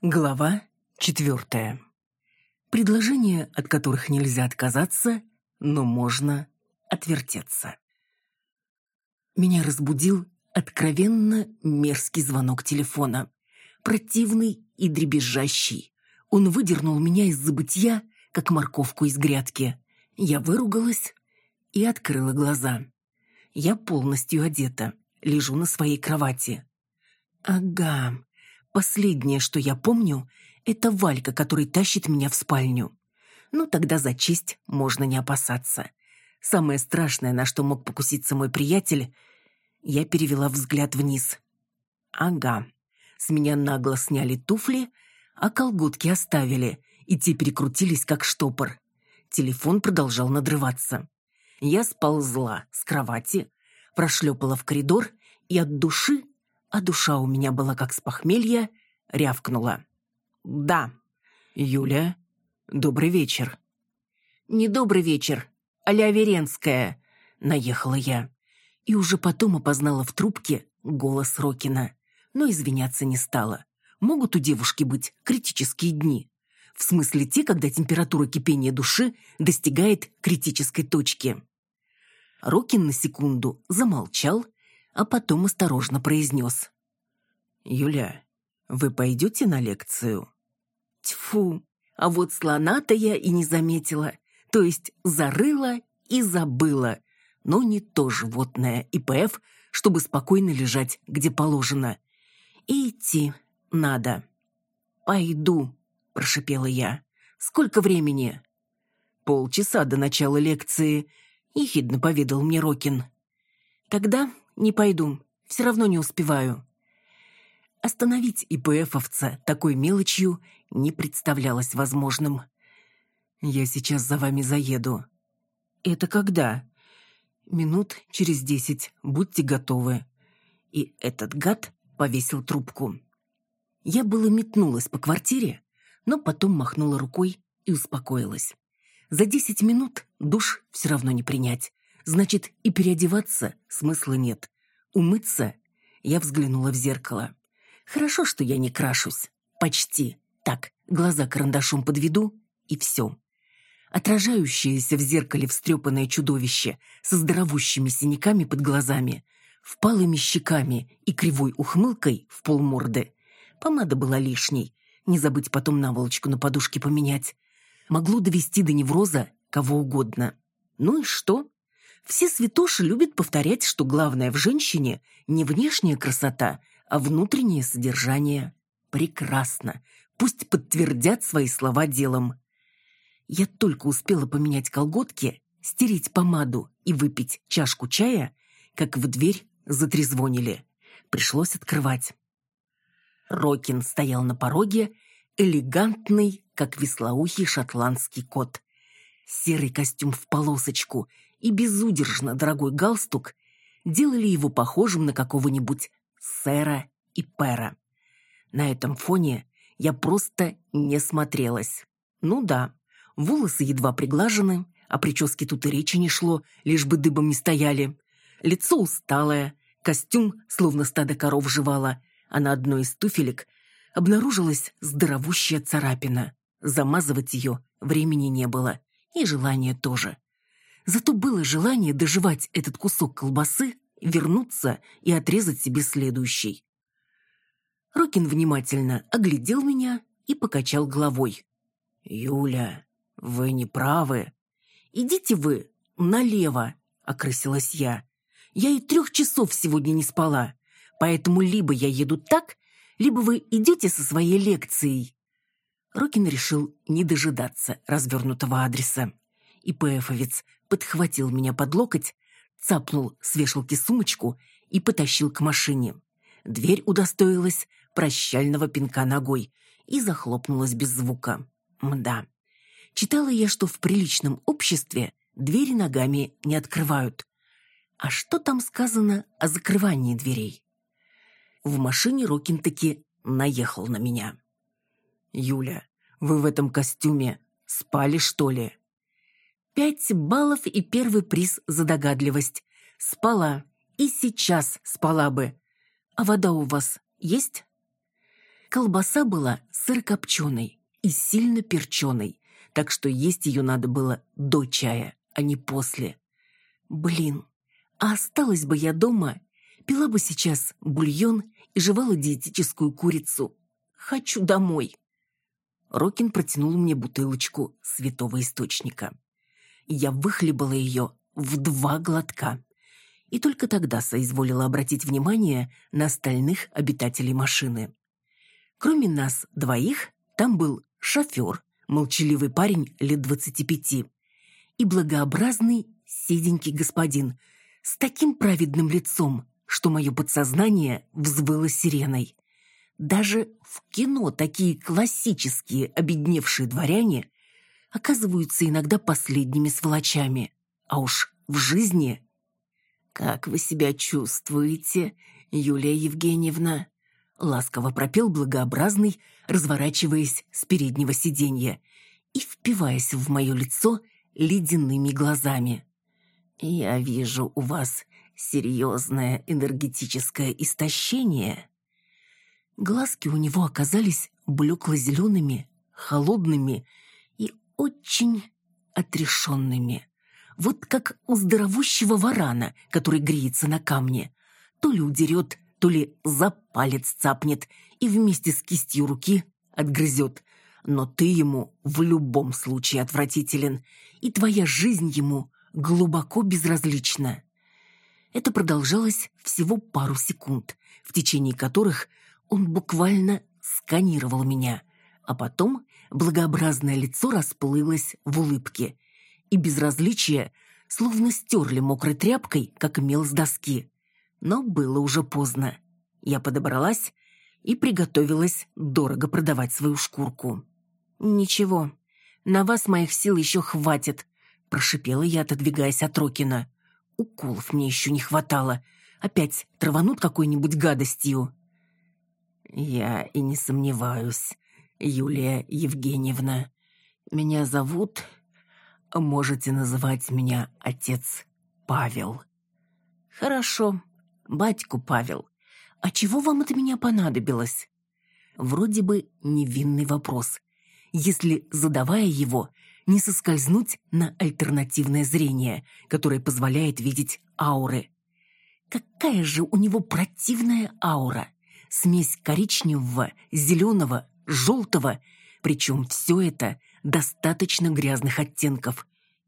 Глава четвертая. Предложения, от которых нельзя отказаться, но можно отвертеться. Меня разбудил откровенно мерзкий звонок телефона. Противный и дребезжащий. Он выдернул меня из забытья, как морковку из грядки. Я выругалась и открыла глаза. Я полностью одета, лежу на своей кровати. Ага, последнее, что я помню, это Валька, который тащит меня в спальню. Ну, тогда за честь можно не опасаться. Самое страшное, на что мог покуситься мой приятель, я перевела взгляд вниз. Ага, с меня нагло сняли туфли, а колготки оставили, и те перекрутились, как штопор. Телефон продолжал надрываться. Я сползла с кровати, прошлепала в коридор и от души, а душа у меня была как с похмелья, рявкнула. «Да». «Юля, добрый вечер». «Не добрый вечер, а Веренская», — наехала я. И уже потом опознала в трубке голос Рокина. Но извиняться не стала. Могут у девушки быть критические дни. В смысле те, когда температура кипения души достигает критической точки. Рокин на секунду замолчал, а потом осторожно произнес. «Юля, вы пойдете на лекцию?» Тьфу, а вот слона-то я и не заметила. То есть зарыла и забыла. Но не то животное ИПФ, чтобы спокойно лежать, где положено. И идти надо. «Пойду», — прошипела я. «Сколько времени?» «Полчаса до начала лекции», — ехидно поведал мне Рокин. «Тогда не пойду, все равно не успеваю». Остановить ИПФовца такой мелочью не представлялось возможным. «Я сейчас за вами заеду». «Это когда?» «Минут через десять. Будьте готовы». И этот гад повесил трубку. Я было метнулась по квартире, но потом махнула рукой и успокоилась. За десять минут душ все равно не принять. Значит, и переодеваться смысла нет. Умыться я взглянула в зеркало. Хорошо, что я не крашусь. Почти. Так, глаза карандашом подведу, и все. Отражающееся в зеркале встрепанное чудовище со здоровущими синяками под глазами, впалыми щеками и кривой ухмылкой в полморды. Помада была лишней. Не забыть потом наволочку на подушке поменять. Могло довести до невроза кого угодно. Ну и что? Все святоши любят повторять, что главное в женщине не внешняя красота, а внутреннее содержание. Прекрасно. Пусть подтвердят свои слова делом. Я только успела поменять колготки, стереть помаду и выпить чашку чая, как в дверь затрезвонили. Пришлось открывать. Рокин стоял на пороге, элегантный, как веслоухий шотландский кот. Серый костюм в полосочку и безудержно дорогой галстук делали его похожим на какого-нибудь сэра и пера. На этом фоне я просто не смотрелась. Ну да, волосы едва приглажены, а прически тут и речи не шло, лишь бы дыбом не стояли. Лицо усталое, костюм словно стадо коров жевало, а на одной из туфелек обнаружилась здоровущая царапина. Замазывать ее времени не было, и желания тоже. Зато было желание доживать этот кусок колбасы вернуться и отрезать себе следующий. Рокин внимательно оглядел меня и покачал головой. «Юля, вы не правы. Идите вы налево», — окрысилась я. «Я и трех часов сегодня не спала, поэтому либо я еду так, либо вы идете со своей лекцией». Рокин решил не дожидаться развернутого адреса. И ПФовец подхватил меня под локоть, цапнул с вешалки сумочку и потащил к машине. Дверь удостоилась прощального пинка ногой и захлопнулась без звука. Мда. Читала я, что в приличном обществе двери ногами не открывают. А что там сказано о закрывании дверей? В машине Рокин таки наехал на меня. «Юля, вы в этом костюме спали, что ли?» Пять баллов и первый приз за догадливость. Спала. И сейчас спала бы. А вода у вас есть? Колбаса была сырокопченой и сильно перченой, так что есть ее надо было до чая, а не после. Блин, а осталась бы я дома, пила бы сейчас бульон и жевала диетическую курицу. Хочу домой. Рокин протянул мне бутылочку святого источника. Я выхлебала ее в два глотка. И только тогда соизволила обратить внимание на остальных обитателей машины. Кроме нас двоих, там был шофер, молчаливый парень лет двадцати пяти, и благообразный седенький господин с таким праведным лицом, что мое подсознание взвыло сиреной. Даже в кино такие классические обедневшие дворяне оказываются иногда последними сволочами. А уж в жизни... «Как вы себя чувствуете, Юлия Евгеньевна?» Ласково пропел благообразный, разворачиваясь с переднего сиденья и впиваясь в мое лицо ледяными глазами. «Я вижу у вас серьезное энергетическое истощение». Глазки у него оказались блекло-зелеными, холодными и очень отрешенными. Вот как у здоровущего варана, который греется на камне. То ли удерет, то ли за палец цапнет и вместе с кистью руки отгрызет. Но ты ему в любом случае отвратителен, и твоя жизнь ему глубоко безразлична. Это продолжалось всего пару секунд, в течение которых он буквально сканировал меня, а потом благообразное лицо расплылось в улыбке, и безразличие словно стерли мокрой тряпкой, как мел с доски. Но было уже поздно. Я подобралась и приготовилась дорого продавать свою шкурку. «Ничего, на вас моих сил еще хватит», – прошипела я, отодвигаясь от Рокина. «Уколов мне еще не хватало. Опять траванут какой-нибудь гадостью». «Я и не сомневаюсь, Юлия Евгеньевна. Меня зовут... Можете называть меня отец Павел». «Хорошо, батьку Павел. А чего вам от меня понадобилось?» Вроде бы невинный вопрос, если, задавая его, не соскользнуть на альтернативное зрение, которое позволяет видеть ауры. Какая же у него противная аура! смесь коричневого, зеленого, желтого, причем все это достаточно грязных оттенков.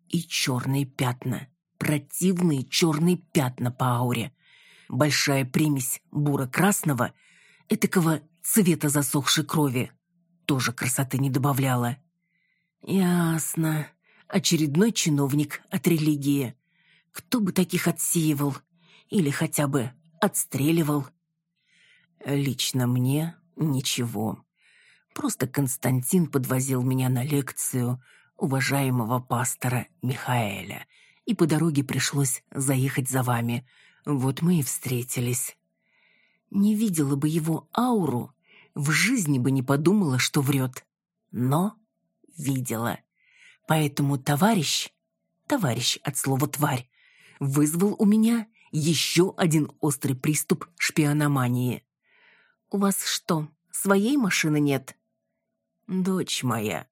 И черные пятна, противные черные пятна по ауре. Большая примесь буро-красного, этакого цвета засохшей крови, тоже красоты не добавляла. Ясно. Очередной чиновник от религии. Кто бы таких отсеивал? Или хотя бы отстреливал? Лично мне ничего. Просто Константин подвозил меня на лекцию уважаемого пастора Михаэля, и по дороге пришлось заехать за вами. Вот мы и встретились. Не видела бы его ауру, в жизни бы не подумала, что врет. Но видела. Поэтому товарищ, товарищ от слова «тварь», вызвал у меня еще один острый приступ шпиономании. «У вас что, своей машины нет?» «Дочь моя,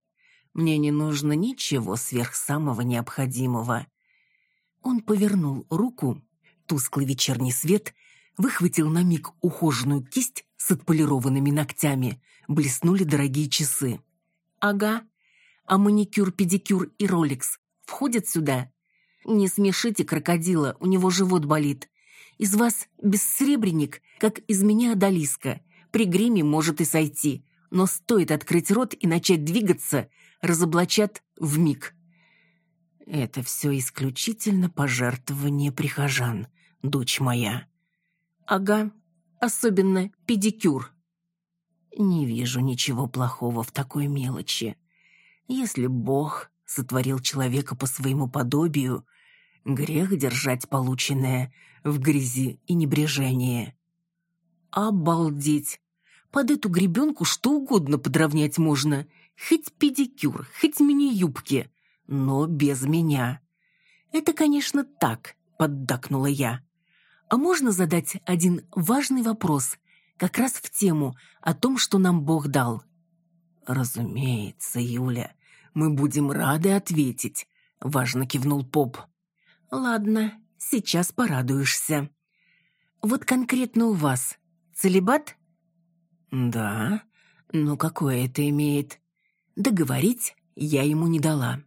мне не нужно ничего сверх самого необходимого». Он повернул руку, тусклый вечерний свет выхватил на миг ухоженную кисть с отполированными ногтями, блеснули дорогие часы. «Ага, а маникюр, педикюр и роликс входят сюда?» «Не смешите крокодила, у него живот болит. Из вас бессребренник, как из меня одолиска. При гриме может и сойти, но стоит открыть рот и начать двигаться, разоблачат в миг. Это все исключительно пожертвование прихожан, дочь моя. Ага, особенно педикюр. Не вижу ничего плохого в такой мелочи. Если Бог сотворил человека по своему подобию, грех держать полученное в грязи и небрежении. Обалдеть! Под эту гребенку что угодно подровнять можно. Хоть педикюр, хоть мини-юбки. но без меня. Это, конечно, так, поддакнула я. А можно задать один важный вопрос, как раз в тему о том, что нам Бог дал? Разумеется, Юля, мы будем рады ответить, важно кивнул Поп. Ладно, сейчас порадуешься. Вот конкретно у вас целебат? Да. Ну какое это имеет? Договорить я ему не дала.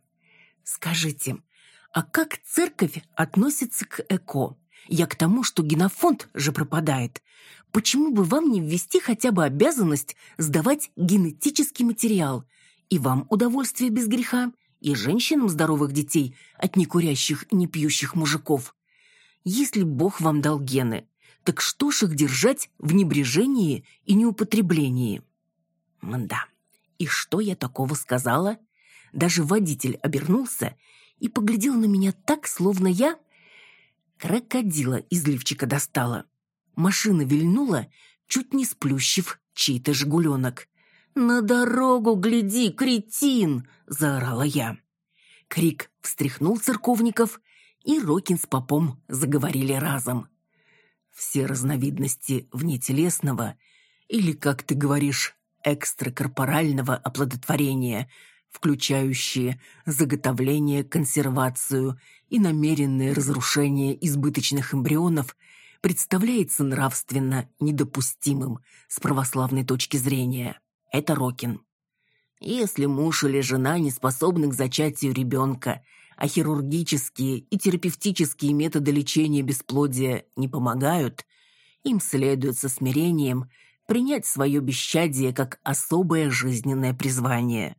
Скажите, а как церковь относится к эко? Я к тому, что генофонд же пропадает. Почему бы вам не ввести хотя бы обязанность сдавать генетический материал? И вам удовольствие без греха, и женщинам здоровых детей от некурящих и непьющих мужиков. Если Бог вам дал гены, так что ж их держать в небрежении и неупотреблении? Мда. И что я такого сказала? Даже водитель обернулся и поглядел на меня так, словно я крокодила из лифчика достала. Машина вильнула, чуть не сплющив чей-то жгуленок. «На дорогу гляди, кретин!» — заорала я. Крик встряхнул церковников, и Рокин с попом заговорили разом. Все разновидности внетелесного, или, как ты говоришь, экстракорпорального оплодотворения, включающие заготовление, консервацию и намеренное разрушение избыточных эмбрионов, представляется нравственно недопустимым с православной точки зрения. Это Рокин. Если муж или жена не способны к зачатию ребенка, а хирургические и терапевтические методы лечения бесплодия не помогают, им следует со смирением принять свое бесчадие как особое жизненное призвание.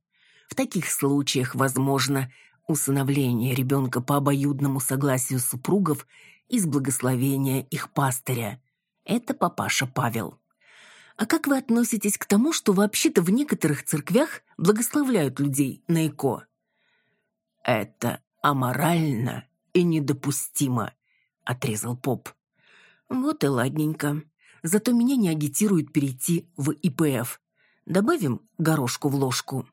В таких случаях возможно усыновление ребенка по обоюдному согласию супругов и с благословения их пастыря. Это папаша Павел. А как вы относитесь к тому, что вообще-то в некоторых церквях благословляют людей на ЭКО? Это аморально и недопустимо, отрезал поп. Вот и ладненько. Зато меня не агитируют перейти в ИПФ. Добавим горошку в ложку.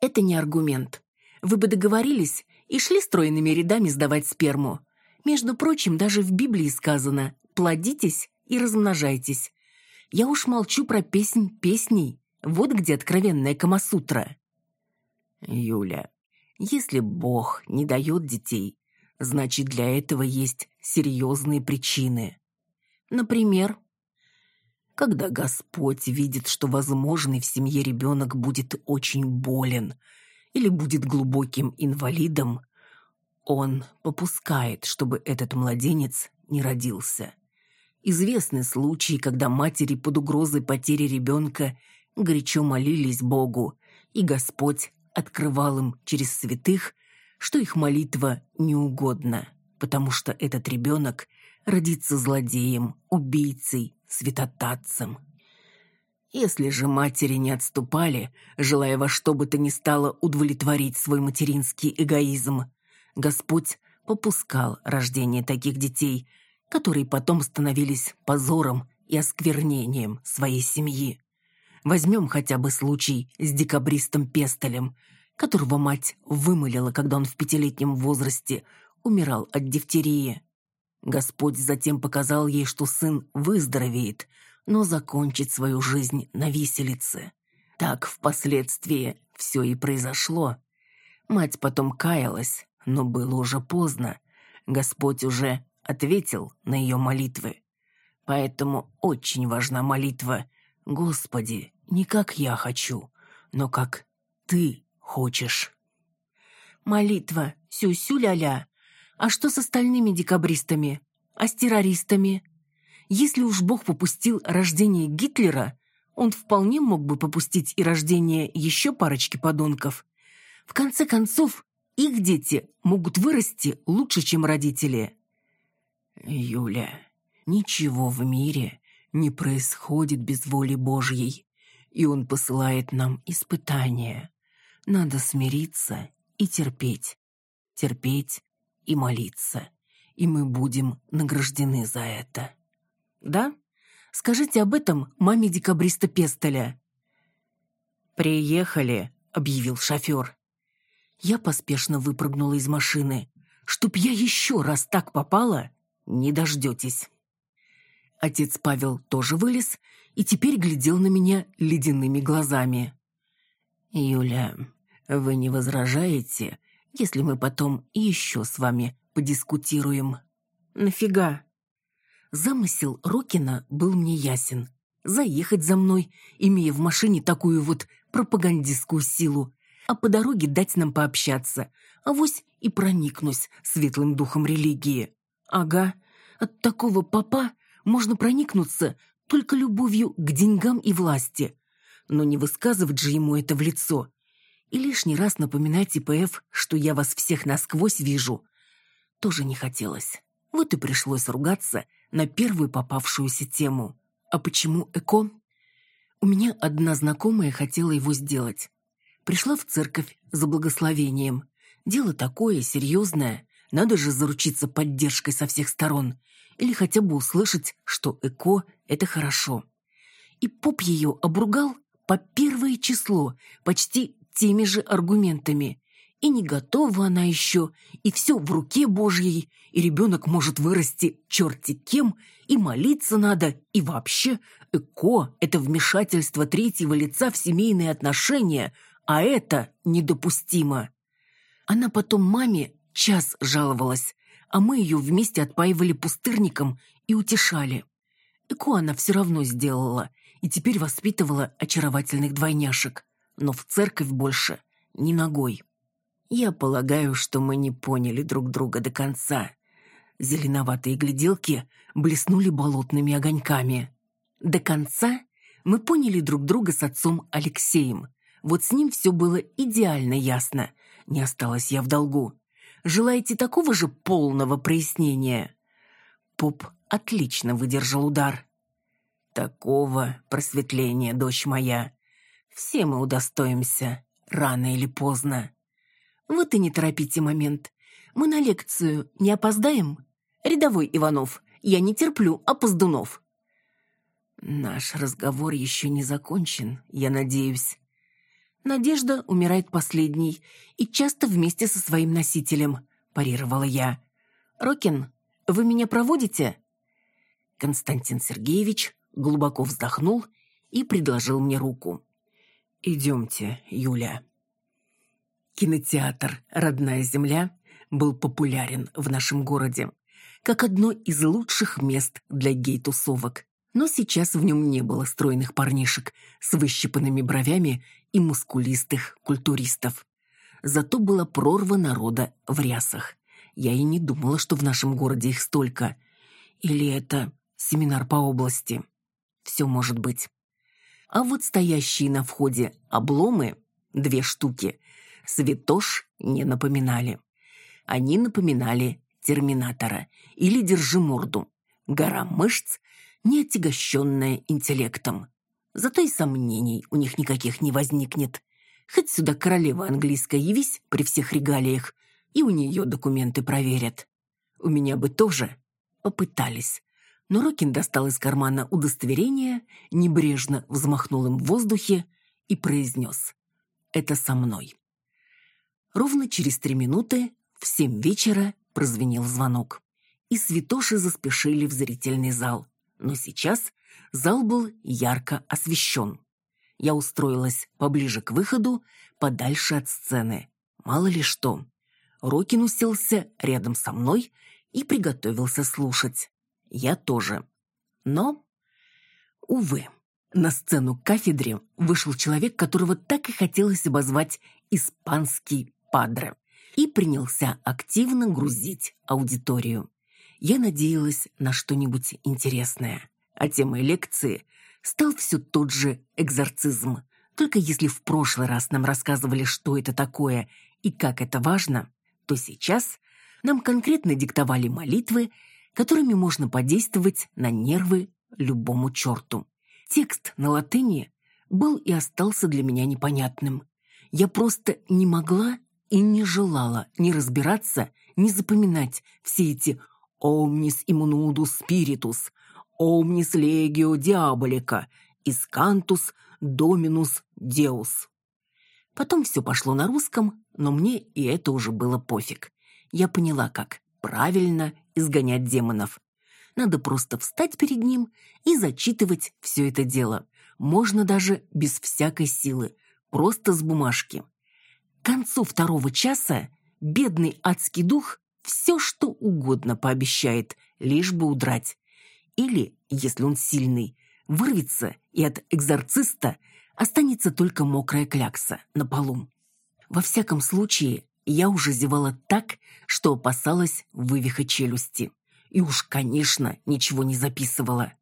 Это не аргумент. Вы бы договорились и шли стройными рядами сдавать сперму. Между прочим, даже в Библии сказано «плодитесь и размножайтесь». Я уж молчу про песнь песней. Вот где откровенная Камасутра. Юля, если Бог не дает детей, значит, для этого есть серьезные причины. Например, когда Господь видит, что возможный в семье ребенок будет очень болен или будет глубоким инвалидом, он попускает, чтобы этот младенец не родился. Известны случаи, когда матери под угрозой потери ребенка горячо молились Богу, и Господь открывал им через святых, что их молитва неугодна, потому что этот ребенок родится злодеем, убийцей, святотатцем. Если же матери не отступали, желая во что бы то ни стало удовлетворить свой материнский эгоизм, Господь попускал рождение таких детей, которые потом становились позором и осквернением своей семьи. Возьмем хотя бы случай с декабристом Пестелем, которого мать вымылила, когда он в пятилетнем возрасте умирал от дифтерии. Господь затем показал ей, что сын выздоровеет, но закончит свою жизнь на виселице. Так впоследствии все и произошло. Мать потом каялась, но было уже поздно. Господь уже ответил на ее молитвы. Поэтому очень важна молитва «Господи, не как я хочу, но как Ты хочешь». Молитва «Сю-сю-ля-ля». А что с остальными декабристами? А с террористами? Если уж Бог попустил рождение Гитлера, он вполне мог бы попустить и рождение еще парочки подонков. В конце концов, их дети могут вырасти лучше, чем родители. Юля, ничего в мире не происходит без воли Божьей, и Он посылает нам испытания. Надо смириться и терпеть, терпеть и молиться, и мы будем награждены за это. Да? Скажите об этом маме декабриста Пестеля. «Приехали», — объявил шофер. Я поспешно выпрыгнула из машины. Чтоб я еще раз так попала, не дождетесь. Отец Павел тоже вылез и теперь глядел на меня ледяными глазами. «Юля, вы не возражаете, если мы потом еще с вами подискутируем?» «Нафига?» Замысел Рокина был мне ясен. Заехать за мной, имея в машине такую вот пропагандистскую силу, а по дороге дать нам пообщаться, а вось и проникнусь светлым духом религии. Ага, от такого папа можно проникнуться только любовью к деньгам и власти, но не высказывать же ему это в лицо. И лишний раз напоминать ИПФ, что я вас всех насквозь вижу, тоже не хотелось. Вот и пришлось ругаться на первую попавшуюся тему. А почему ЭКО? У меня одна знакомая хотела его сделать. Пришла в церковь за благословением. Дело такое серьезное. Надо же заручиться поддержкой со всех сторон. Или хотя бы услышать, что ЭКО – это хорошо. И поп ее обругал по первое число, почти теми же аргументами и не готова она еще, и все в руке Божьей, и ребенок может вырасти черти кем, и молиться надо, и вообще ЭКО – это вмешательство третьего лица в семейные отношения, а это недопустимо. Она потом маме час жаловалась, а мы ее вместе отпаивали пустырником и утешали. ЭКО она все равно сделала и теперь воспитывала очаровательных двойняшек, но в церковь больше ни ногой. Я полагаю, что мы не поняли друг друга до конца. Зеленоватые гляделки блеснули болотными огоньками. До конца мы поняли друг друга с отцом Алексеем. Вот с ним все было идеально ясно. Не осталась я в долгу. Желаете такого же полного прояснения? Поп отлично выдержал удар. Такого просветления, дочь моя. Все мы удостоимся, рано или поздно. Вот и не торопите момент. Мы на лекцию не опоздаем? Рядовой Иванов, я не терплю опоздунов. Наш разговор еще не закончен, я надеюсь. Надежда умирает последней и часто вместе со своим носителем, парировала я. Рокин, вы меня проводите? Константин Сергеевич глубоко вздохнул и предложил мне руку. «Идемте, Юля». Кинотеатр «Родная земля» был популярен в нашем городе как одно из лучших мест для гей-тусовок. Но сейчас в нем не было стройных парнишек с выщипанными бровями и мускулистых культуристов. Зато была прорва народа в рясах. Я и не думала, что в нашем городе их столько. Или это семинар по области. Все может быть. А вот стоящие на входе обломы, две штуки, святош не напоминали. Они напоминали терминатора или держи морду. Гора мышц, не отягощенная интеллектом. Зато и сомнений у них никаких не возникнет. Хоть сюда королева английская явись при всех регалиях, и у нее документы проверят. У меня бы тоже попытались. Но Рокин достал из кармана удостоверение, небрежно взмахнул им в воздухе и произнес «Это со мной». Ровно через три минуты, в семь вечера, прозвенел звонок. И святоши заспешили в зрительный зал. Но сейчас зал был ярко освещен. Я устроилась поближе к выходу, подальше от сцены. Мало ли что. Рокин уселся рядом со мной и приготовился слушать. Я тоже. Но, увы, на сцену к кафедре вышел человек, которого так и хотелось обозвать «испанский падре» и принялся активно грузить аудиторию. Я надеялась на что-нибудь интересное. А темой лекции стал все тот же экзорцизм. Только если в прошлый раз нам рассказывали, что это такое и как это важно, то сейчас нам конкретно диктовали молитвы, которыми можно подействовать на нервы любому черту. Текст на латыни был и остался для меня непонятным. Я просто не могла и не желала ни разбираться, ни запоминать все эти «omnis immunudus spiritus», «omnis legio diabolica», «iscantus dominus deus». Потом все пошло на русском, но мне и это уже было пофиг. Я поняла, как правильно изгонять демонов. Надо просто встать перед ним и зачитывать все это дело. Можно даже без всякой силы, просто с бумажки. К концу второго часа бедный адский дух все, что угодно пообещает, лишь бы удрать. Или, если он сильный, вырвется и от экзорциста останется только мокрая клякса на полу. Во всяком случае, я уже зевала так, что опасалась вывиха челюсти. И уж, конечно, ничего не записывала.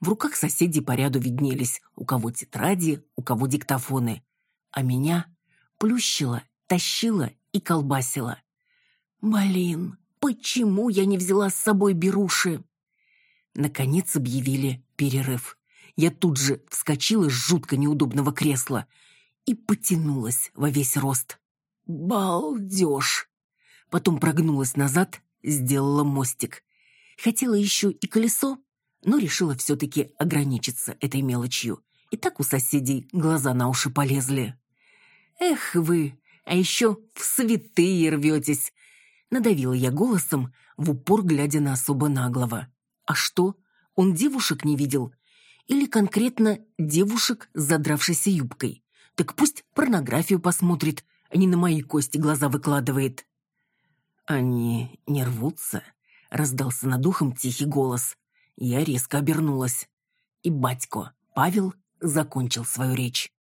В руках соседей по ряду виднелись, у кого тетради, у кого диктофоны. А меня плющило, тащило и колбасило. Блин, почему я не взяла с собой беруши? Наконец объявили перерыв. Я тут же вскочила с жутко неудобного кресла и потянулась во весь рост. Балдеж! Потом прогнулась назад, сделала мостик. Хотела еще и колесо, но решила все-таки ограничиться этой мелочью. И так у соседей глаза на уши полезли. «Эх вы, а еще в святые рветесь!» Надавила я голосом, в упор глядя на особо наглого. «А что, он девушек не видел? Или конкретно девушек с задравшейся юбкой? Так пусть порнографию посмотрит, а не на мои кости глаза выкладывает». «Они не рвутся?» — раздался над ухом тихий голос. Я резко обернулась. И батько, Павел, закончил свою речь.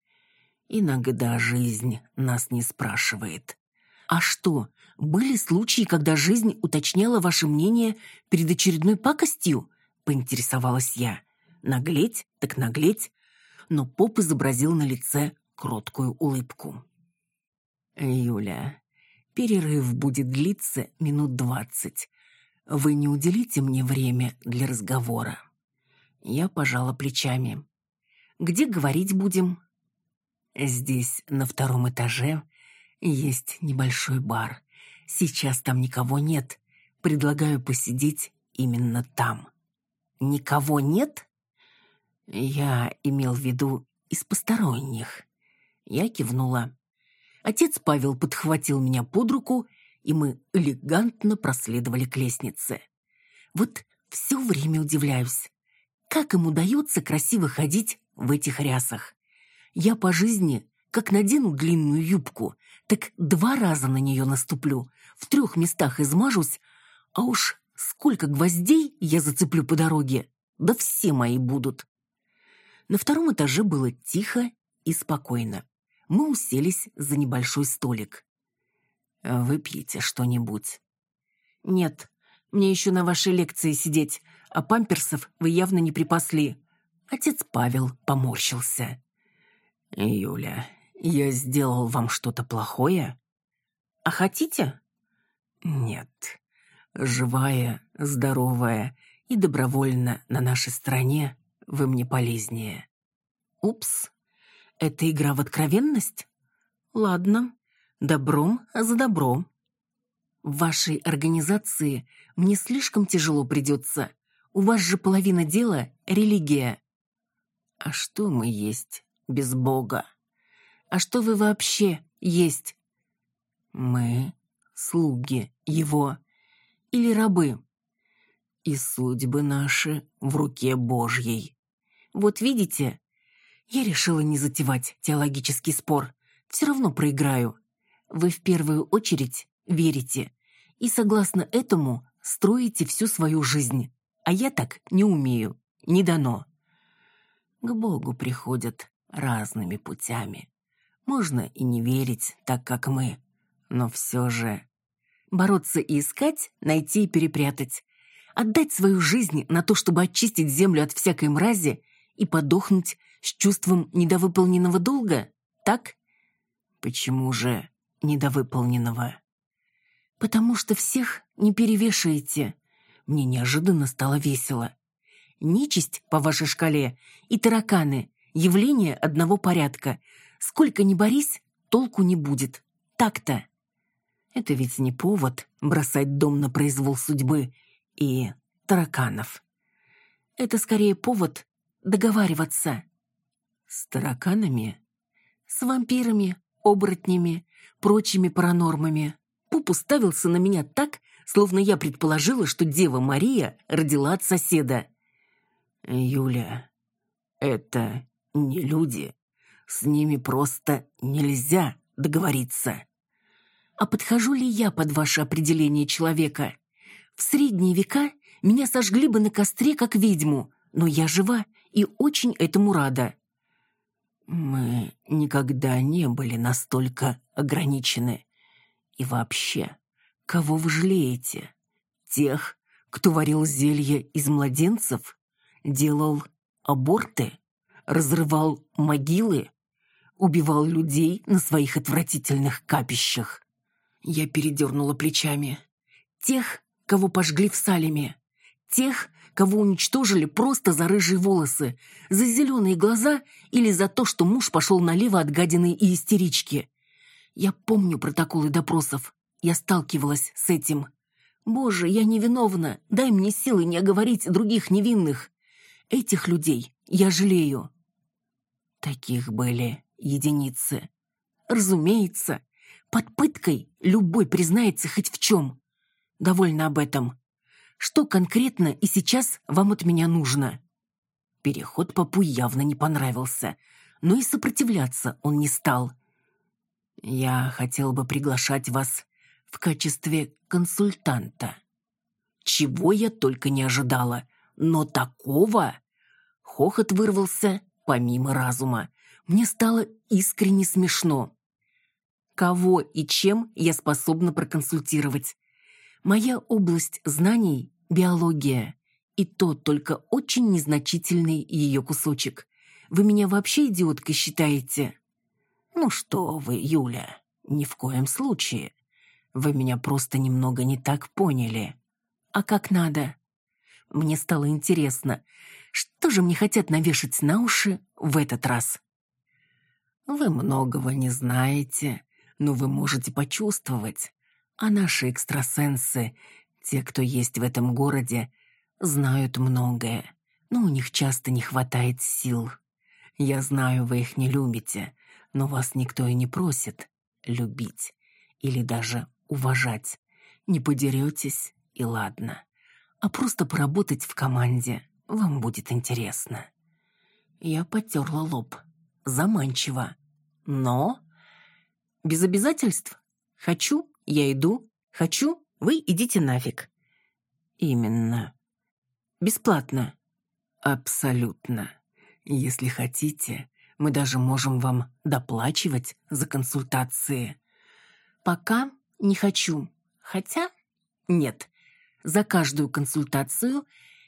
Иногда жизнь нас не спрашивает. А что, были случаи, когда жизнь уточняла ваше мнение перед очередной пакостью? Поинтересовалась я. Наглеть, так наглеть. Но поп изобразил на лице кроткую улыбку. Юля, перерыв будет длиться минут двадцать. Вы не уделите мне время для разговора. Я пожала плечами. Где говорить будем? Здесь, на втором этаже, есть небольшой бар. Сейчас там никого нет. Предлагаю посидеть именно там. Никого нет? Я имел в виду из посторонних. Я кивнула. Отец Павел подхватил меня под руку, и мы элегантно проследовали к лестнице. Вот все время удивляюсь, как им удается красиво ходить в этих рясах. Я по жизни как надену длинную юбку, так два раза на нее наступлю, в трех местах измажусь, а уж сколько гвоздей я зацеплю по дороге, да все мои будут. На втором этаже было тихо и спокойно. Мы уселись за небольшой столик. «Выпьете что-нибудь?» «Нет, мне еще на вашей лекции сидеть, а памперсов вы явно не припасли». Отец Павел поморщился. «Юля, я сделал вам что-то плохое? А хотите? Нет. Живая, здоровая и добровольно на нашей стороне вы мне полезнее. Упс. Это игра в откровенность? Ладно. Добром за добро. В вашей организации мне слишком тяжело придется. У вас же половина дела — религия. А что мы есть без Бога? А что вы вообще есть? Мы слуги его или рабы. И судьбы наши в руке Божьей. Вот видите, я решила не затевать теологический спор. Все равно проиграю. Вы в первую очередь верите и, согласно этому, строите всю свою жизнь. А я так не умею, не дано. К Богу приходят разными путями. Можно и не верить так, как мы, но все же... Бороться и искать, найти и перепрятать. Отдать свою жизнь на то, чтобы очистить землю от всякой мрази и подохнуть с чувством недовыполненного долга? Так? Почему же недовыполненного? Потому что всех не перевешаете. Мне неожиданно стало весело. Нечисть по вашей шкале и тараканы — явление одного порядка — Сколько ни борись, толку не будет. Так-то. Это ведь не повод бросать дом на произвол судьбы и тараканов. Это скорее повод договариваться. С тараканами? С вампирами, оборотнями, прочими паранормами. Пуп уставился на меня так, словно я предположила, что Дева Мария родила от соседа. «Юля, это не люди. С ними просто нельзя договориться». «А подхожу ли я под ваше определение человека? В средние века меня сожгли бы на костре, как ведьму, но я жива и очень этому рада». «Мы никогда не были настолько ограничены. И вообще, кого вы жалеете? Тех, кто варил зелье из младенцев? Делал аборты? Разрывал могилы? Убивал людей на своих отвратительных капищах?» Я передернула плечами. «Тех, кого пожгли в Салеме. Тех, кого уничтожили просто за рыжие волосы, за зеленые глаза или за то, что муж пошел налево от гадины и истерички. Я помню протоколы допросов. Я сталкивалась с этим. Боже, я невиновна. Дай мне силы не оговорить других невинных. Этих людей я жалею. Таких были единицы. Разумеется. Под пыткой любой признается хоть в чем. Довольно об этом. Что конкретно и сейчас вам от меня нужно?» Переход папу явно не понравился, но и сопротивляться он не стал. «Я хотел бы приглашать вас в качестве консультанта». Чего я только не ожидала, но такого... Хохот вырвался помимо разума. Мне стало искренне смешно. Кого и чем я способна проконсультировать? Моя область знаний — биология, и то только очень незначительный ее кусочек. Вы меня вообще идиоткой считаете? Ну что вы, Юля, ни в коем случае. Вы меня просто немного не так поняли. А как надо? Мне стало интересно, что же мне хотят навешать на уши в этот раз? Вы многого не знаете, но вы можете почувствовать. А наши экстрасенсы, те, кто есть в этом городе, знают многое, но у них часто не хватает сил. Я знаю, вы их не любите, но вас никто и не просит любить или даже уважать. Не подеретесь, и ладно. А просто поработать в команде вам будет интересно. Я потерла лоб. Заманчиво. Но... Без обязательств. Хочу я иду. Хочу, вы идите нафиг. Именно. Бесплатно. Абсолютно. Если хотите, мы даже можем вам доплачивать за консультации. Пока не хочу. Хотя... Нет. За каждую консультацию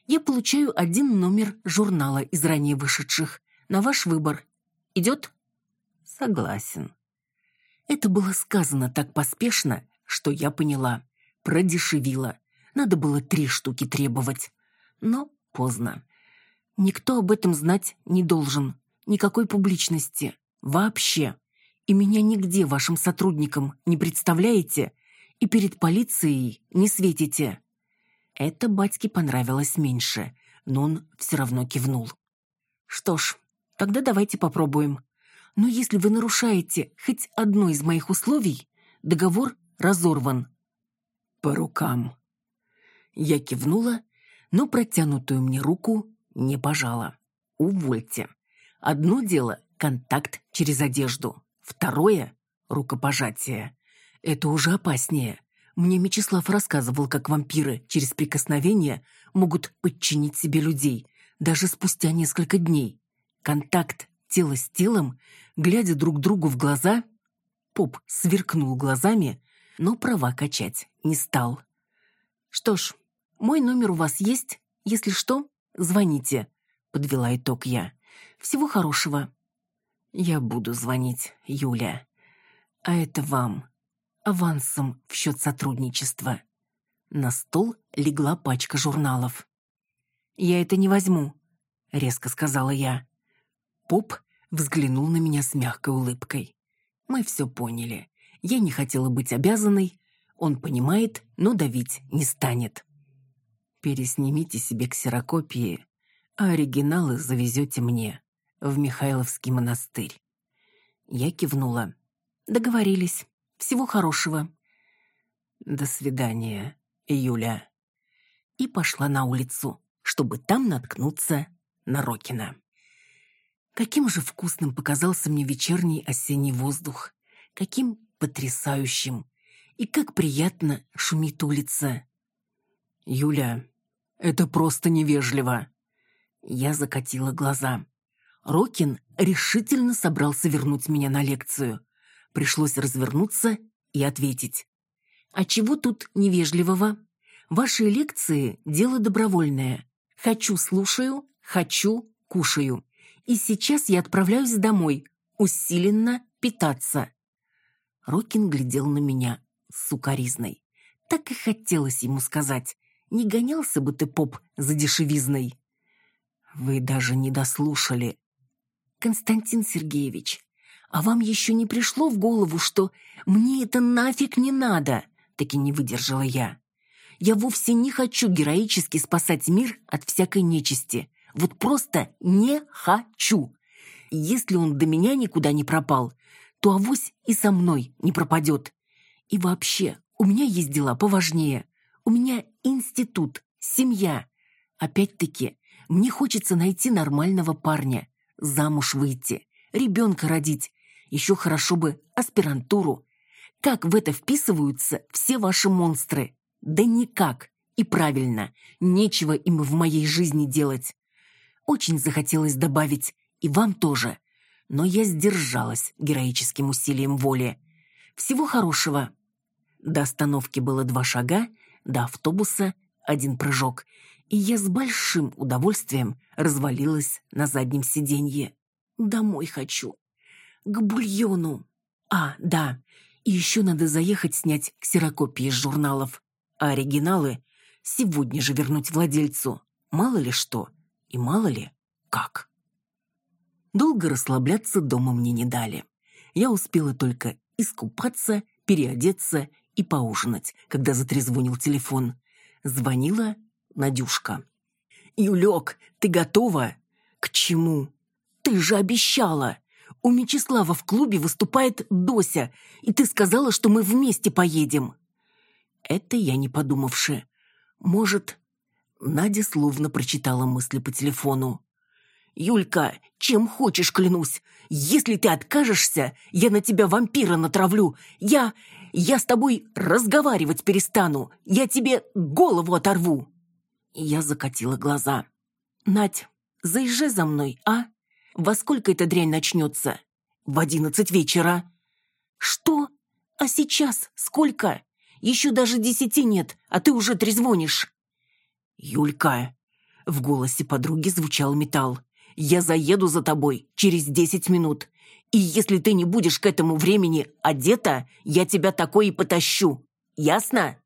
я получаю один номер журнала из ранее вышедших. На ваш выбор. Идет? Согласен. Это было сказано так поспешно, что я поняла. Продешевила. Надо было три штуки требовать. Но поздно. Никто об этом знать не должен. Никакой публичности. Вообще. И меня нигде вашим сотрудникам не представляете, и перед полицией не светите. Это батьке понравилось меньше, но он все равно кивнул. Что ж, тогда давайте попробуем. Но если вы нарушаете хоть одно из моих условий, договор разорван. По рукам. Я кивнула, но протянутую мне руку не пожала. Увольте. Одно дело — контакт через одежду. Второе — рукопожатие. Это уже опаснее. Мне Мечислав рассказывал, как вампиры через прикосновение могут подчинить себе людей, даже спустя несколько дней. Контакт тело с телом, глядя друг другу в глаза, Поп сверкнул глазами, но права качать не стал. «Что ж, мой номер у вас есть. Если что, звоните», — подвела итог я. «Всего хорошего». «Я буду звонить, Юля. А это вам. Авансом в счет сотрудничества». На стол легла пачка журналов. «Я это не возьму», — резко сказала я. Поп взглянул на меня с мягкой улыбкой. Мы все поняли. Я не хотела быть обязанной. Он понимает, но давить не станет. Переснимите себе ксерокопии, а оригиналы завезете мне в Михайловский монастырь. Я кивнула. Договорились. Всего хорошего. До свидания, Юля. И пошла на улицу, чтобы там наткнуться на Рокина. Каким же вкусным показался мне вечерний осенний воздух. Каким потрясающим. И как приятно шумит улица. «Юля, это просто невежливо». Я закатила глаза. Рокин решительно собрался вернуть меня на лекцию. Пришлось развернуться и ответить. «А чего тут невежливого? Ваши лекции – дело добровольное. Хочу – слушаю, хочу – кушаю. И сейчас я отправляюсь домой, усиленно питаться». Рокин глядел на меня с сукоризной. Так и хотелось ему сказать. Не гонялся бы ты, поп, за дешевизной. Вы даже не дослушали. Константин Сергеевич, а вам еще не пришло в голову, что мне это нафиг не надо? Таки не выдержала я. Я вовсе не хочу героически спасать мир от всякой нечисти. Вот просто не хочу. Если он до меня никуда не пропал, то авось и со мной не пропадет. И вообще, у меня есть дела поважнее. У меня институт, семья. Опять-таки, мне хочется найти нормального парня, замуж выйти, ребенка родить. Еще хорошо бы аспирантуру. Как в это вписываются все ваши монстры? Да никак. И правильно, нечего им в моей жизни делать. Очень захотелось добавить, и вам тоже. Но я сдержалась героическим усилием воли. Всего хорошего. До остановки было два шага, до автобуса один прыжок, и я с большим удовольствием развалилась на заднем сиденье. Домой хочу. К бульону. А, да, и еще надо заехать снять ксерокопии из журналов. А оригиналы сегодня же вернуть владельцу. Мало ли что, и мало ли как. Долго расслабляться дома мне не дали. Я успела только искупаться, переодеться и поужинать, когда затрезвонил телефон. Звонила Надюшка. «Юлек, ты готова?» «К чему?» «Ты же обещала! У Мечислава в клубе выступает Дося, и ты сказала, что мы вместе поедем!» Это я не подумавши. «Может...» Надя словно прочитала мысли по телефону. «Юлька, чем хочешь, клянусь. Если ты откажешься, я на тебя вампира натравлю. Я... я с тобой разговаривать перестану. Я тебе голову оторву». Я закатила глаза. «Надь, заезжай за мной, а? Во сколько эта дрянь начнется?» «В одиннадцать вечера». «Что? А сейчас сколько? Еще даже десяти нет, а ты уже трезвонишь». «Юлька!» В голосе подруги звучал металл. Я заеду за тобой через десять минут. И если ты не будешь к этому времени одета, я тебя такой и потащу. Ясно?»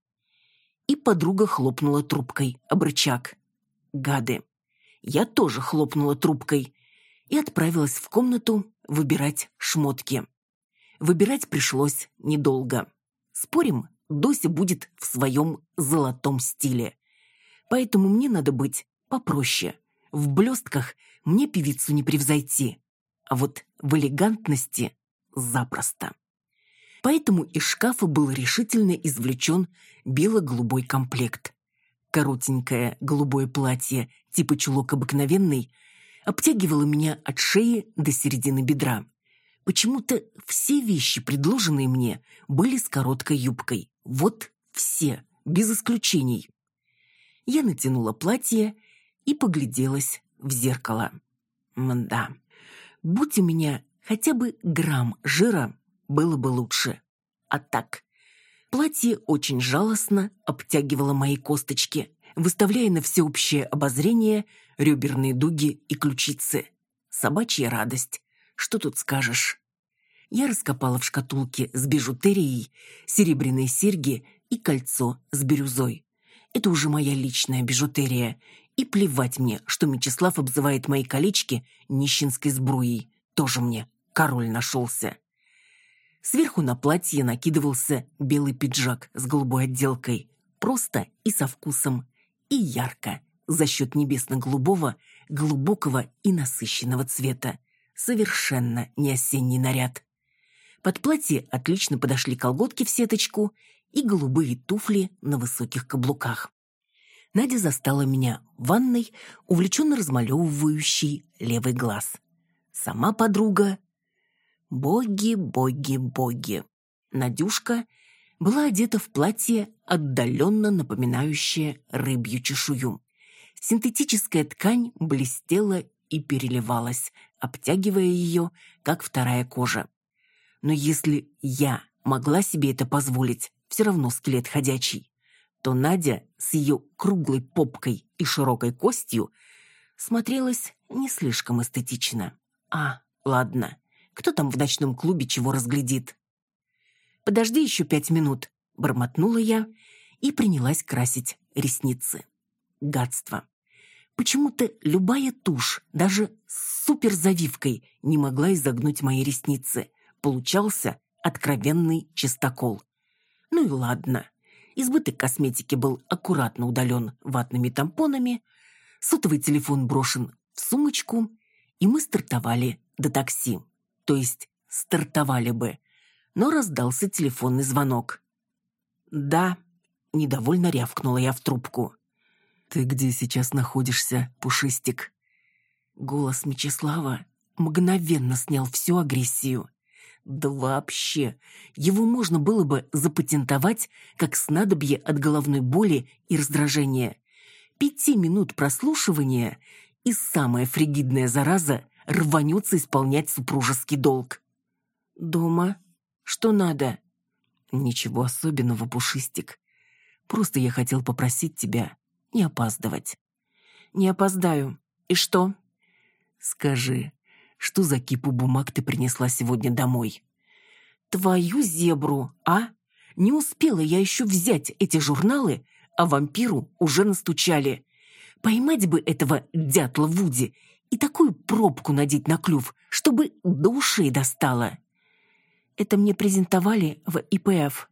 И подруга хлопнула трубкой об рычаг. Гады. Я тоже хлопнула трубкой и отправилась в комнату выбирать шмотки. Выбирать пришлось недолго. Спорим, Дося будет в своем золотом стиле. Поэтому мне надо быть попроще. В блестках мне певицу не превзойти, а вот в элегантности запросто. Поэтому из шкафа был решительно извлечен бело-голубой комплект. Коротенькое голубое платье, типа чулок обыкновенный, обтягивало меня от шеи до середины бедра. Почему-то все вещи, предложенные мне, были с короткой юбкой. Вот все, без исключений. Я натянула платье и погляделась в зеркало. Мда, будь у меня хотя бы грамм жира, было бы лучше. А так, платье очень жалостно обтягивало мои косточки, выставляя на всеобщее обозрение реберные дуги и ключицы. Собачья радость. Что тут скажешь? Я раскопала в шкатулке с бижутерией серебряные серьги и кольцо с бирюзой. Это уже моя личная бижутерия, и плевать мне, что Мечислав обзывает мои колечки нищенской сбруей. Тоже мне король нашелся. Сверху на платье накидывался белый пиджак с голубой отделкой. Просто и со вкусом. И ярко. За счет небесно-голубого, глубокого и насыщенного цвета. Совершенно не осенний наряд. Под платье отлично подошли колготки в сеточку и голубые туфли на высоких каблуках. Надя застала меня в ванной, увлеченно размалевывающий левый глаз. Сама подруга... Боги, боги, боги. Надюшка была одета в платье, отдаленно напоминающее рыбью чешую. Синтетическая ткань блестела и переливалась, обтягивая ее, как вторая кожа. Но если я могла себе это позволить, все равно скелет ходячий, то Надя с ее круглой попкой и широкой костью смотрелась не слишком эстетично. А, ладно, кто там в ночном клубе чего разглядит? «Подожди еще пять минут», — бормотнула я и принялась красить ресницы. Гадство. Почему-то любая тушь, даже с суперзавивкой, не могла изогнуть мои ресницы. Получался откровенный чистокол. Ну и ладно. Избыток косметики был аккуратно удален ватными тампонами, сотовый телефон брошен в сумочку, и мы стартовали до такси. То есть стартовали бы. Но раздался телефонный звонок. «Да», — недовольно рявкнула я в трубку. «Ты где сейчас находишься, Пушистик?» Голос Мечислава мгновенно снял всю агрессию. Да вообще, его можно было бы запатентовать как снадобье от головной боли и раздражения. Пяти минут прослушивания, и самая фригидная зараза рванется исполнять супружеский долг. «Дома? Что надо?» «Ничего особенного, Пушистик. Просто я хотел попросить тебя не опаздывать». «Не опоздаю. И что?» «Скажи, что за кипу бумаг ты принесла сегодня домой?» «Твою зебру, а? Не успела я еще взять эти журналы, а вампиру уже настучали. Поймать бы этого дятла Вуди и такую пробку надеть на клюв, чтобы до ушей достало». Это мне презентовали в ИПФ.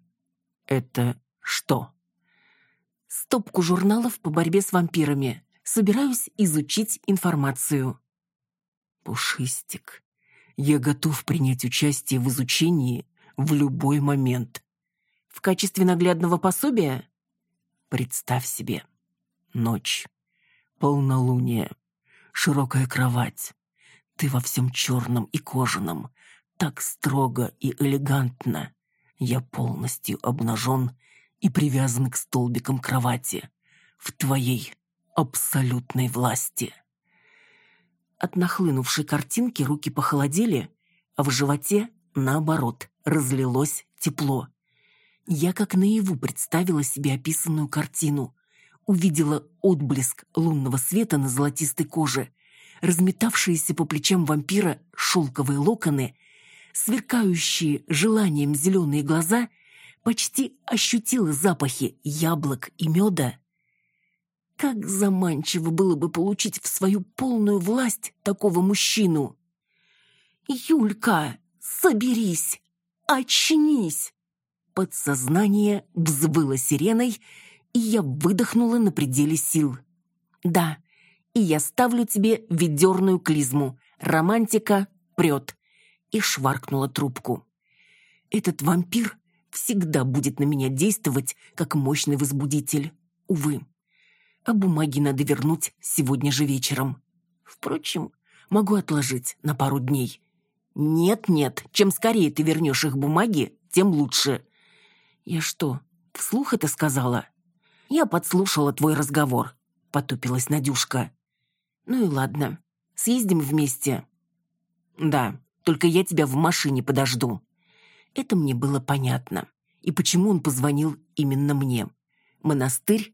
Это что? Стопку журналов по борьбе с вампирами. Собираюсь изучить информацию. Пушистик, я готов принять участие в изучении в любой момент. В качестве наглядного пособия? Представь себе. Ночь. Полнолуние. Широкая кровать. Ты во всем черном и кожаном. Так строго и элегантно. Я полностью обнажен и привязан к столбикам кровати. В твоей абсолютной власти. От нахлынувшей картинки руки похолодели, а в животе, наоборот, разлилось тепло. Я как наяву представила себе описанную картину. Увидела отблеск лунного света на золотистой коже, разметавшиеся по плечам вампира шелковые локоны, сверкающие желанием зеленые глаза, почти ощутила запахи яблок и меда, как заманчиво было бы получить в свою полную власть такого мужчину. «Юлька, соберись! Очнись!» Подсознание взвыло сиреной, и я выдохнула на пределе сил. «Да, и я ставлю тебе ведерную клизму. Романтика прет!» И шваркнула трубку. «Этот вампир всегда будет на меня действовать, как мощный возбудитель. Увы, а бумаги надо вернуть сегодня же вечером. Впрочем, могу отложить на пару дней. Нет-нет, чем скорее ты вернешь их бумаги, тем лучше. Я что, вслух это сказала? Я подслушала твой разговор, потупилась Надюшка. Ну и ладно, съездим вместе. Да, только я тебя в машине подожду. Это мне было понятно. И почему он позвонил именно мне. Монастырь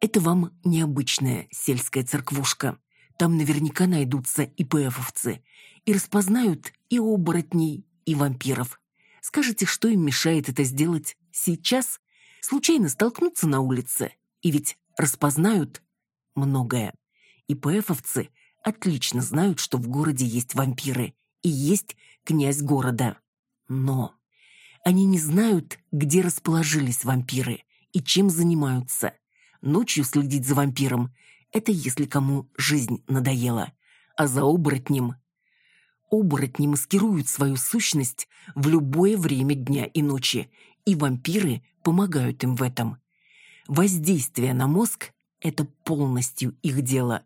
это вам необычная сельская церквушка. Там наверняка найдутся и ПФовцы, и распознают и оборотней, и вампиров. Скажите, что им мешает это сделать сейчас? Случайно столкнуться на улице? И ведь распознают многое. И ПФовцы отлично знают, что в городе есть вампиры и есть князь города. Но они не знают, где расположились вампиры и чем занимаются. Ночью следить за вампиром — это если кому жизнь надоела. А за оборотнем... Оборотни маскируют свою сущность в любое время дня и ночи, и вампиры помогают им в этом. Воздействие на мозг – это полностью их дело.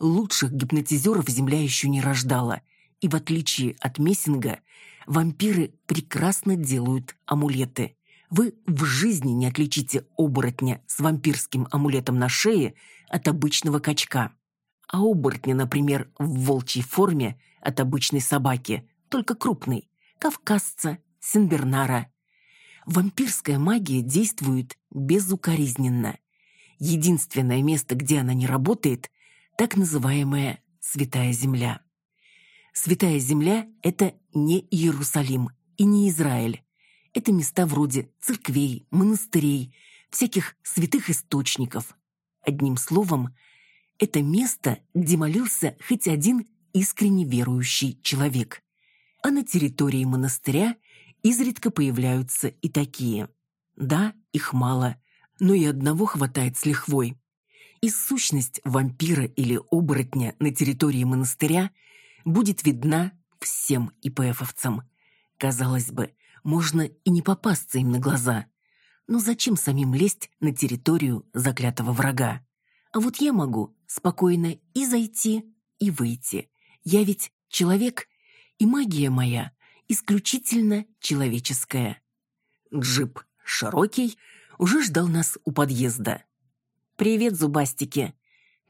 Лучших гипнотизеров Земля еще не рождала, и в отличие от Мессинга, вампиры прекрасно делают амулеты. Вы в жизни не отличите оборотня с вампирским амулетом на шее от обычного качка. А оборотня, например, в волчьей форме от обычной собаки, только крупный, кавказца, сенбернара. Вампирская магия действует безукоризненно. Единственное место, где она не работает, так называемая Святая Земля. Святая Земля – это не Иерусалим и не Израиль. Это места вроде церквей, монастырей, всяких святых источников. Одним словом, это место, где молился хоть один искренне верующий человек. А на территории монастыря изредка появляются и такие. Да, их мало, но и одного хватает с лихвой. И сущность вампира или оборотня на территории монастыря будет видна всем ИПФовцам. Казалось бы, можно и не попасться им на глаза. Но зачем самим лезть на территорию заклятого врага? А вот я могу спокойно и зайти, и выйти. Я ведь человек, и магия моя исключительно человеческая. Джип широкий уже ждал нас у подъезда. «Привет, зубастики!»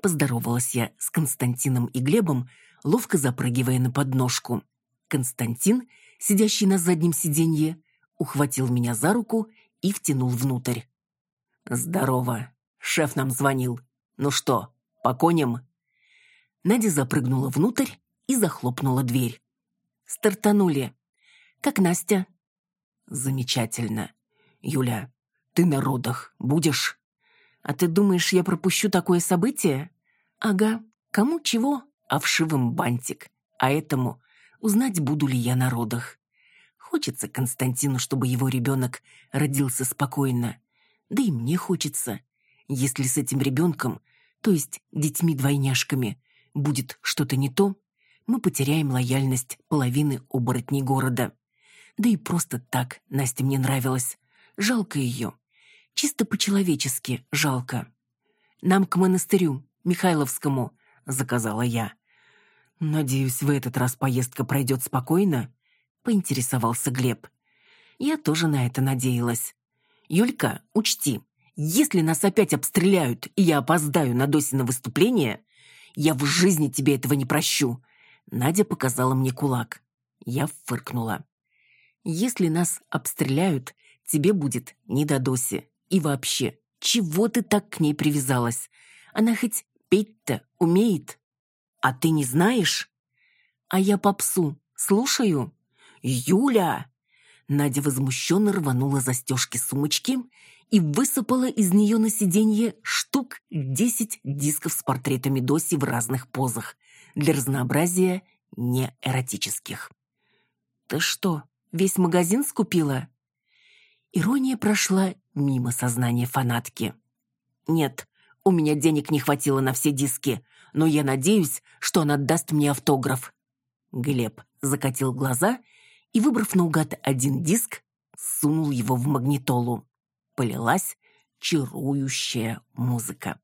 Поздоровалась я с Константином и Глебом, ловко запрыгивая на подножку. Константин, сидящий на заднем сиденье, ухватил меня за руку и втянул внутрь. «Здорово. Шеф нам звонил. Ну что, по коням?» Надя запрыгнула внутрь и захлопнула дверь. Стартанули. Как Настя? Замечательно. Юля, ты на родах будешь? А ты думаешь, я пропущу такое событие? Ага. Кому чего? А вшивым бантик. А этому узнать, буду ли я на родах. Хочется Константину, чтобы его ребенок родился спокойно. Да и мне хочется. Если с этим ребенком, то есть детьми-двойняшками, будет что-то не то, мы потеряем лояльность половины оборотней города. Да и просто так Настя мне нравилась. Жалко ее. Чисто по-человечески жалко. «Нам к монастырю, Михайловскому», — заказала я. «Надеюсь, в этот раз поездка пройдет спокойно?» — поинтересовался Глеб. Я тоже на это надеялась. «Юлька, учти, если нас опять обстреляют, и я опоздаю на Досина выступление, я в жизни тебе этого не прощу. Надя показала мне кулак. Я фыркнула. Если нас обстреляют, тебе будет не до Доси. И вообще, чего ты так к ней привязалась? Она хоть петь-то умеет? А ты не знаешь? А я попсу слушаю. Юля! Надя возмущенно рванула застежки сумочки и высыпала из нее на сиденье штук десять дисков с портретами Доси в разных позах, для разнообразия не эротических. «Ты что, весь магазин скупила?» Ирония прошла мимо сознания фанатки. «Нет, у меня денег не хватило на все диски, но я надеюсь, что она даст мне автограф». Глеб закатил глаза и, выбрав наугад один диск, сунул его в магнитолу. Полилась чарующая музыка.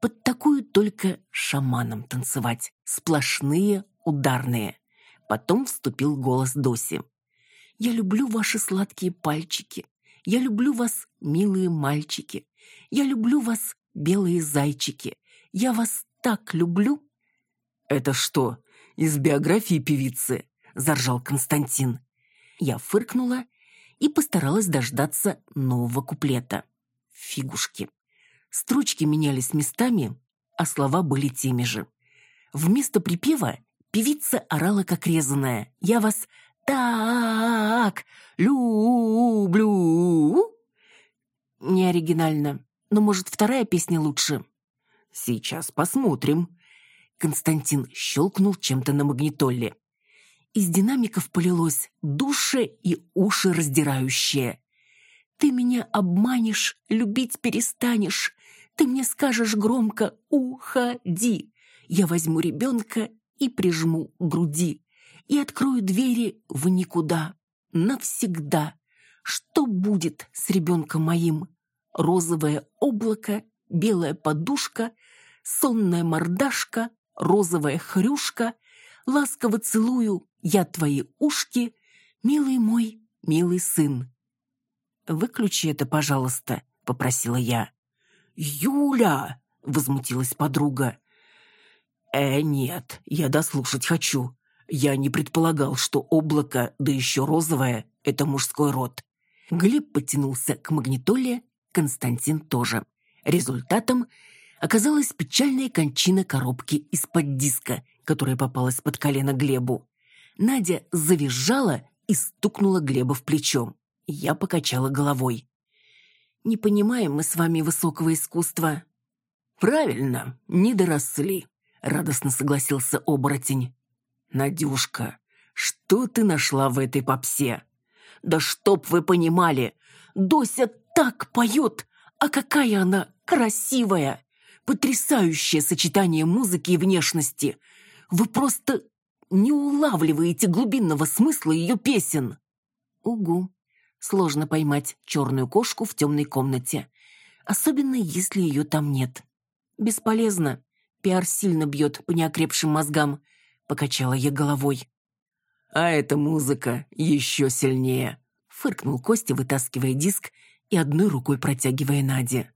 Под такую только шаманом танцевать. Сплошные ударные. Потом вступил голос Доси. «Я люблю ваши сладкие пальчики. Я люблю вас, милые мальчики. Я люблю вас, белые зайчики. Я вас так люблю». «Это что, из биографии певицы?» – заржал Константин. Я фыркнула и постаралась дождаться нового куплета. Фигушки. Строчки менялись местами, а слова были теми же. Вместо припева певица орала как резаная. «Я вас так люблю!» Не оригинально, но, может, вторая песня лучше? Сейчас посмотрим. Константин щелкнул чем-то на магнитоле. Из динамиков полилось душе и уши раздирающее. «Ты меня обманешь, любить перестанешь. Ты мне скажешь громко «Уходи». Я возьму ребенка и прижму груди. и открою двери в никуда. Навсегда. Что будет с ребенком моим? Розовое облако, белая подушка, сонная мордашка, розовая хрюшка. Ласково целую я твои ушки, милый мой, милый сын. «Выключи это, пожалуйста», — попросила я. «Юля!» — возмутилась подруга. «Э, нет, я дослушать хочу. Я не предполагал, что облако, да еще розовое, — это мужской род». Глеб потянулся к магнитоле, Константин тоже. Результатом оказалась печальная кончина коробки из-под диска, которая попалась под колено Глебу. Надя завизжала и стукнула Глеба в плечо. Я покачала головой. «Не понимаем мы с вами высокого искусства». «Правильно, не доросли», — радостно согласился оборотень. «Надюшка, что ты нашла в этой попсе?» «Да чтоб вы понимали, Дося так поет, а какая она красивая! Потрясающее сочетание музыки и внешности! Вы просто не улавливаете глубинного смысла ее песен!» «Угу», Сложно поймать черную кошку в темной комнате. Особенно, если ее там нет. Бесполезно. Пиар сильно бьет по неокрепшим мозгам. Покачала я головой. А эта музыка еще сильнее. Фыркнул Костя, вытаскивая диск и одной рукой протягивая Наде.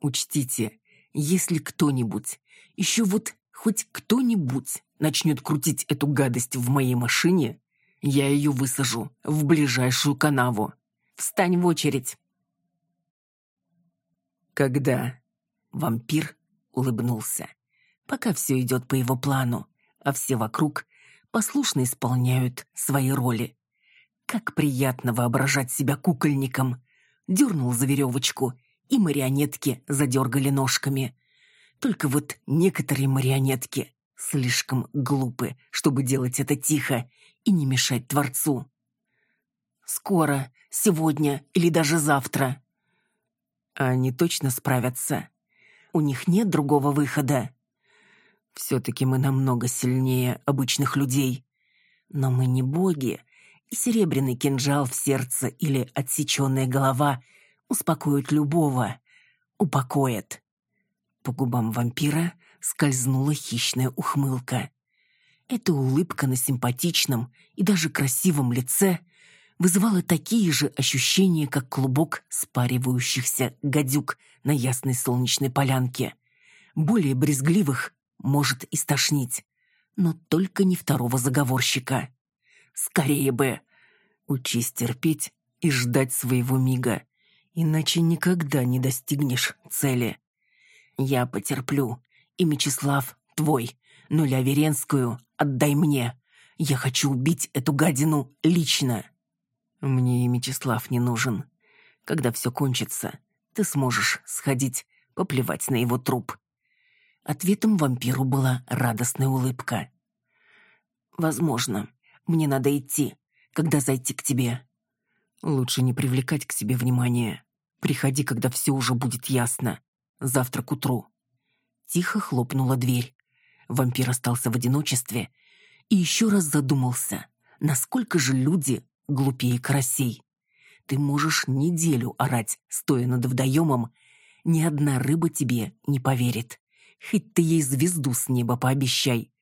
Учтите, если кто-нибудь, еще вот хоть кто-нибудь начнет крутить эту гадость в моей машине, я ее высажу в ближайшую канаву. Встань в очередь!» «Когда?» Вампир улыбнулся. Пока все идет по его плану, а все вокруг послушно исполняют свои роли. Как приятно воображать себя кукольником. Дернул за веревочку, и марионетки задергали ножками. Только вот некоторые марионетки слишком глупы, чтобы делать это тихо и не мешать Творцу. Скоро сегодня или даже завтра. Они точно справятся. У них нет другого выхода. Все-таки мы намного сильнее обычных людей. Но мы не боги, и серебряный кинжал в сердце или отсеченная голова успокоят любого, упокоят. По губам вампира скользнула хищная ухмылка. Эта улыбка на симпатичном и даже красивом лице — вызывало такие же ощущения, как клубок спаривающихся гадюк на ясной солнечной полянке. Более брезгливых может и стошнить, но только не второго заговорщика. Скорее бы! Учись терпеть и ждать своего мига, иначе никогда не достигнешь цели. Я потерплю, и Мечислав твой, но Ляверенскую отдай мне. Я хочу убить эту гадину лично. Мне и Мечислав не нужен. Когда все кончится, ты сможешь сходить, поплевать на его труп. Ответом вампиру была радостная улыбка. «Возможно. Мне надо идти. Когда зайти к тебе?» «Лучше не привлекать к себе внимания. Приходи, когда все уже будет ясно. Завтра к утру». Тихо хлопнула дверь. Вампир остался в одиночестве и еще раз задумался, насколько же люди глупее карасей. Ты можешь неделю орать, стоя над водоемом, ни одна рыба тебе не поверит. Хоть ты ей звезду с неба пообещай.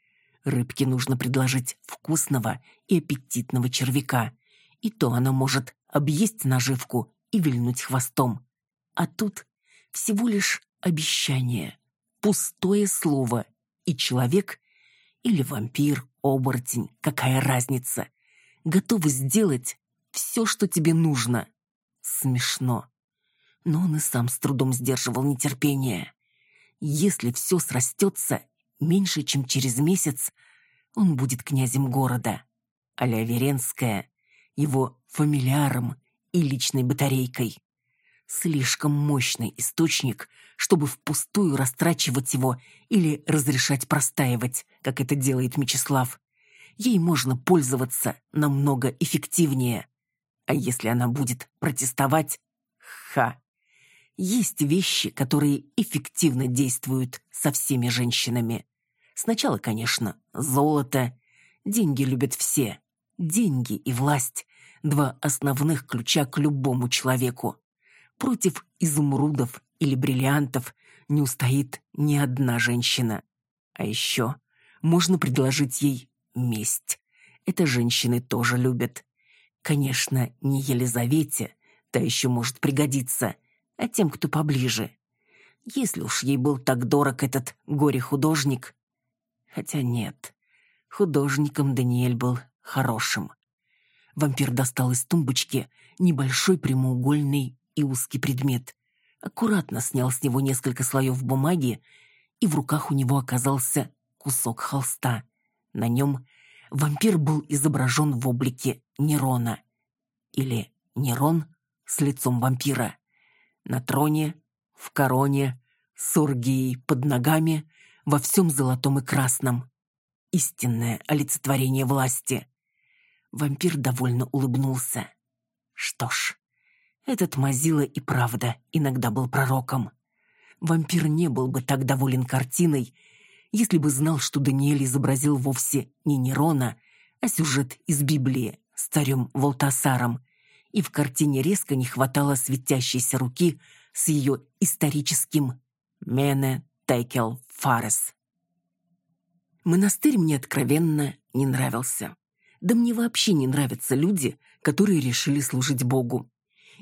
Рыбке нужно предложить вкусного и аппетитного червяка, и то она может объесть наживку и вильнуть хвостом. А тут всего лишь обещание, пустое слово, и человек или вампир, оборотень, какая разница — готовы сделать все, что тебе нужно. Смешно. Но он и сам с трудом сдерживал нетерпение. Если все срастется, меньше чем через месяц он будет князем города, а Веренская — его фамилиаром и личной батарейкой. Слишком мощный источник, чтобы впустую растрачивать его или разрешать простаивать, как это делает Мечислав ей можно пользоваться намного эффективнее. А если она будет протестовать? Ха! Есть вещи, которые эффективно действуют со всеми женщинами. Сначала, конечно, золото. Деньги любят все. Деньги и власть – два основных ключа к любому человеку. Против изумрудов или бриллиантов не устоит ни одна женщина. А еще можно предложить ей месть. Это женщины тоже любят. Конечно, не Елизавете, та еще может пригодиться, а тем, кто поближе. Если уж ей был так дорог этот горе-художник. Хотя нет, художником Даниэль был хорошим. Вампир достал из тумбочки небольшой прямоугольный и узкий предмет. Аккуратно снял с него несколько слоев бумаги, и в руках у него оказался кусок холста. На нем вампир был изображен в облике Нерона. Или Нерон с лицом вампира. На троне, в короне, с оргией под ногами, во всем золотом и красном. Истинное олицетворение власти. Вампир довольно улыбнулся. Что ж, этот Мазила и правда иногда был пророком. Вампир не был бы так доволен картиной, если бы знал, что Даниэль изобразил вовсе не Нерона, а сюжет из Библии с царем Волтасаром, и в картине резко не хватало светящейся руки с ее историческим «Мене Текел Фарес». Монастырь мне откровенно не нравился. Да мне вообще не нравятся люди, которые решили служить Богу.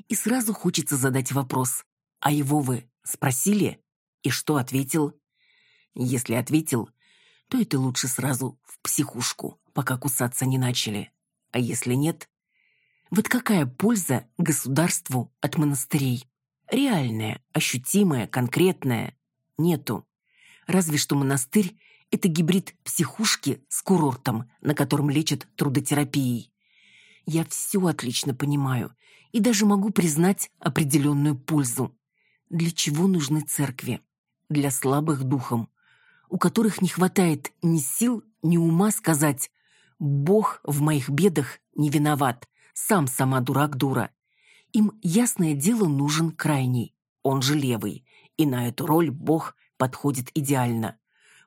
И сразу хочется задать вопрос. А его вы спросили? И что ответил? Если ответил, то это лучше сразу в психушку, пока кусаться не начали. А если нет? Вот какая польза государству от монастырей? Реальная, ощутимая, конкретная? Нету. Разве что монастырь – это гибрид психушки с курортом, на котором лечат трудотерапией. Я все отлично понимаю и даже могу признать определенную пользу. Для чего нужны церкви? Для слабых духом, у которых не хватает ни сил, ни ума сказать «Бог в моих бедах не виноват, сам сама дурак-дура». Им, ясное дело, нужен крайний, он же левый, и на эту роль Бог подходит идеально.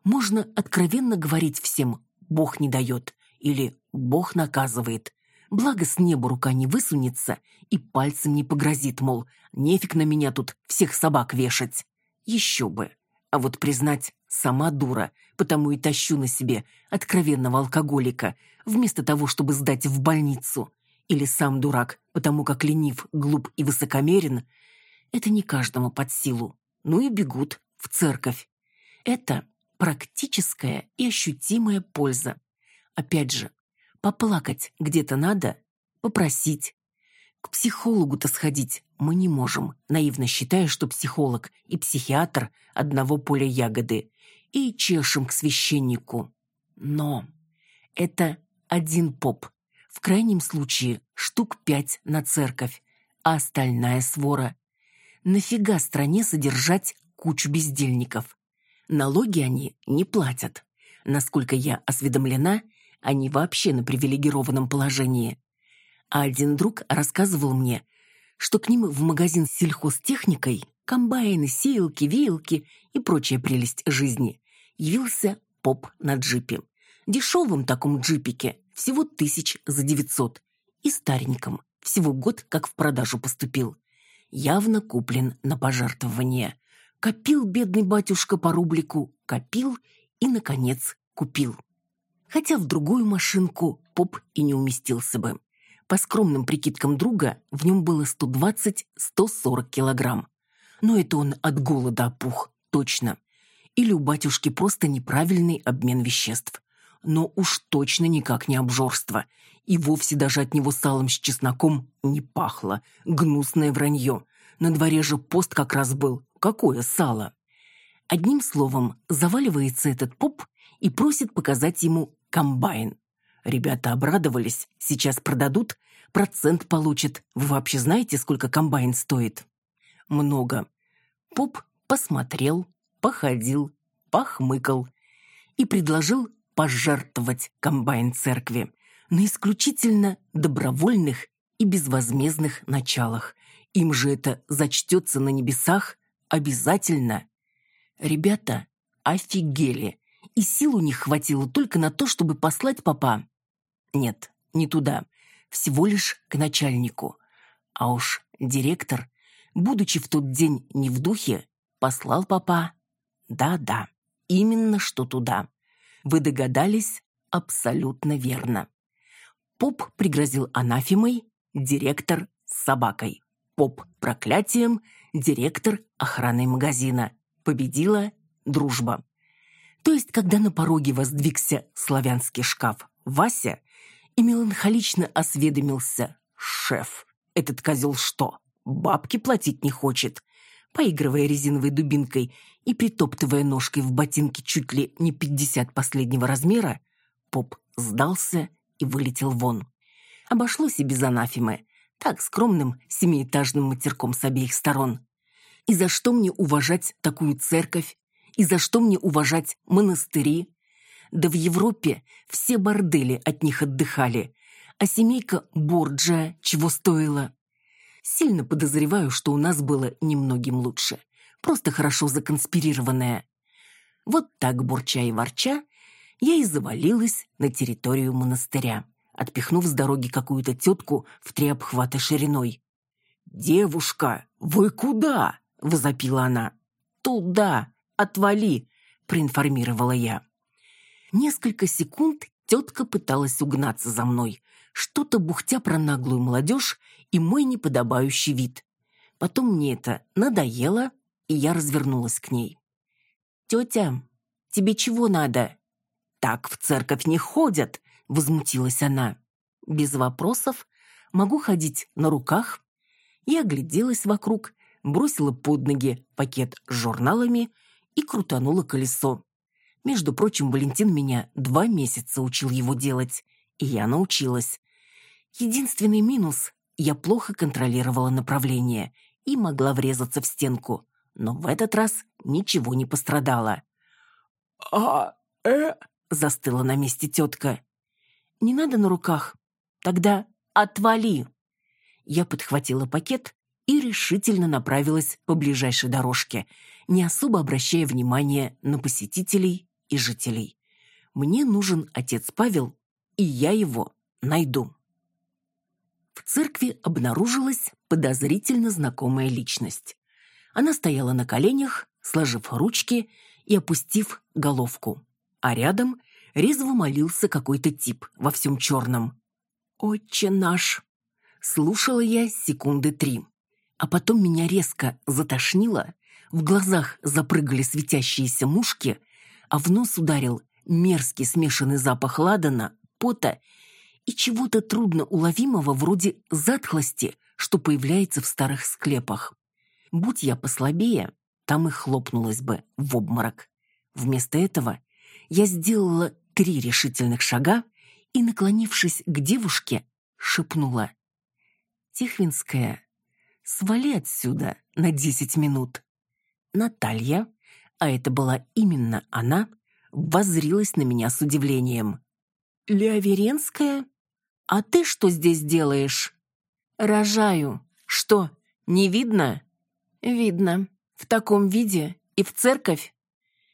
Можно откровенно говорить всем «Бог не дает» или «Бог наказывает». Благо с неба рука не высунется и пальцем не погрозит, мол, нефиг на меня тут всех собак вешать. Еще бы. А вот признать «сама дура», потому и тащу на себе откровенного алкоголика, вместо того, чтобы сдать в больницу. Или сам дурак, потому как ленив, глуп и высокомерен. Это не каждому под силу. Ну и бегут в церковь. Это практическая и ощутимая польза. Опять же, поплакать где-то надо, попросить, к психологу-то сходить мы не можем, наивно считая, что психолог и психиатр одного поля ягоды, и чешем к священнику. Но это один поп, в крайнем случае штук пять на церковь, а остальная свора. Нафига стране содержать кучу бездельников? Налоги они не платят. Насколько я осведомлена, они вообще на привилегированном положении а один друг рассказывал мне, что к ним в магазин с сельхозтехникой, комбайны, сеялки, веялки и прочая прелесть жизни явился поп на джипе. Дешевом таком джипике всего тысяч за девятьсот и стареньком всего год как в продажу поступил. Явно куплен на пожертвование. Копил бедный батюшка по рублику, копил и, наконец, купил. Хотя в другую машинку поп и не уместился бы. По скромным прикидкам друга, в нем было 120-140 килограмм. Но это он от голода опух, точно. Или у батюшки просто неправильный обмен веществ. Но уж точно никак не обжорство. И вовсе даже от него салом с чесноком не пахло. Гнусное вранье. На дворе же пост как раз был. Какое сало? Одним словом, заваливается этот поп и просит показать ему комбайн. Ребята обрадовались, сейчас продадут, процент получат. Вы вообще знаете, сколько комбайн стоит? Много. Поп посмотрел, походил, похмыкал и предложил пожертвовать комбайн церкви на исключительно добровольных и безвозмездных началах. Им же это зачтется на небесах обязательно. Ребята офигели и сил у них хватило только на то, чтобы послать папа. Нет, не туда, всего лишь к начальнику. А уж директор, будучи в тот день не в духе, послал папа. Да-да, именно что туда. Вы догадались абсолютно верно. Поп пригрозил анафемой, директор – собакой. Поп – проклятием, директор – охраной магазина. Победила дружба. То есть, когда на пороге воздвигся славянский шкаф Вася и меланхолично осведомился «Шеф, этот козел что, бабки платить не хочет?» Поигрывая резиновой дубинкой и притоптывая ножкой в ботинке чуть ли не пятьдесят последнего размера, поп сдался и вылетел вон. Обошлось и без анафемы, так скромным семиэтажным матерком с обеих сторон. И за что мне уважать такую церковь? И за что мне уважать монастыри? Да в Европе все бордели от них отдыхали, а семейка Борджа чего стоила. Сильно подозреваю, что у нас было немногим лучше, просто хорошо законспирированное. Вот так, бурча и ворча, я и завалилась на территорию монастыря, отпихнув с дороги какую-то тетку в три обхвата шириной. «Девушка, вы куда?» — возопила она. «Туда! Отвали!» — проинформировала я. Несколько секунд тетка пыталась угнаться за мной, что-то бухтя про наглую молодежь и мой неподобающий вид. Потом мне это надоело, и я развернулась к ней. «Тетя, тебе чего надо?» «Так в церковь не ходят», — возмутилась она. «Без вопросов. Могу ходить на руках». Я огляделась вокруг, бросила под ноги пакет с журналами и крутанула колесо. Между прочим, Валентин меня два месяца учил его делать, и я научилась. Единственный минус – я плохо контролировала направление и могла врезаться в стенку, но в этот раз ничего не пострадало. «А, э...» – застыла на месте тетка. «Не надо на руках. Тогда отвали!» Я подхватила пакет и решительно направилась по ближайшей дорожке, не особо обращая внимания на посетителей и жителей. Мне нужен отец Павел, и я его найду. В церкви обнаружилась подозрительно знакомая личность. Она стояла на коленях, сложив ручки и опустив головку. А рядом резво молился какой-то тип во всем черном. «Отче наш!» Слушала я секунды три. А потом меня резко затошнило, в глазах запрыгали светящиеся мушки, а в нос ударил мерзкий смешанный запах ладана, пота и чего-то трудно уловимого вроде затхлости, что появляется в старых склепах. Будь я послабее, там и хлопнулась бы в обморок. Вместо этого я сделала три решительных шага и, наклонившись к девушке, шепнула. «Тихвинская, свали отсюда на десять минут». Наталья, а это была именно она, воззрилась на меня с удивлением. «Леоверенская? А ты что здесь делаешь?» «Рожаю. Что, не видно?» «Видно. В таком виде и в церковь.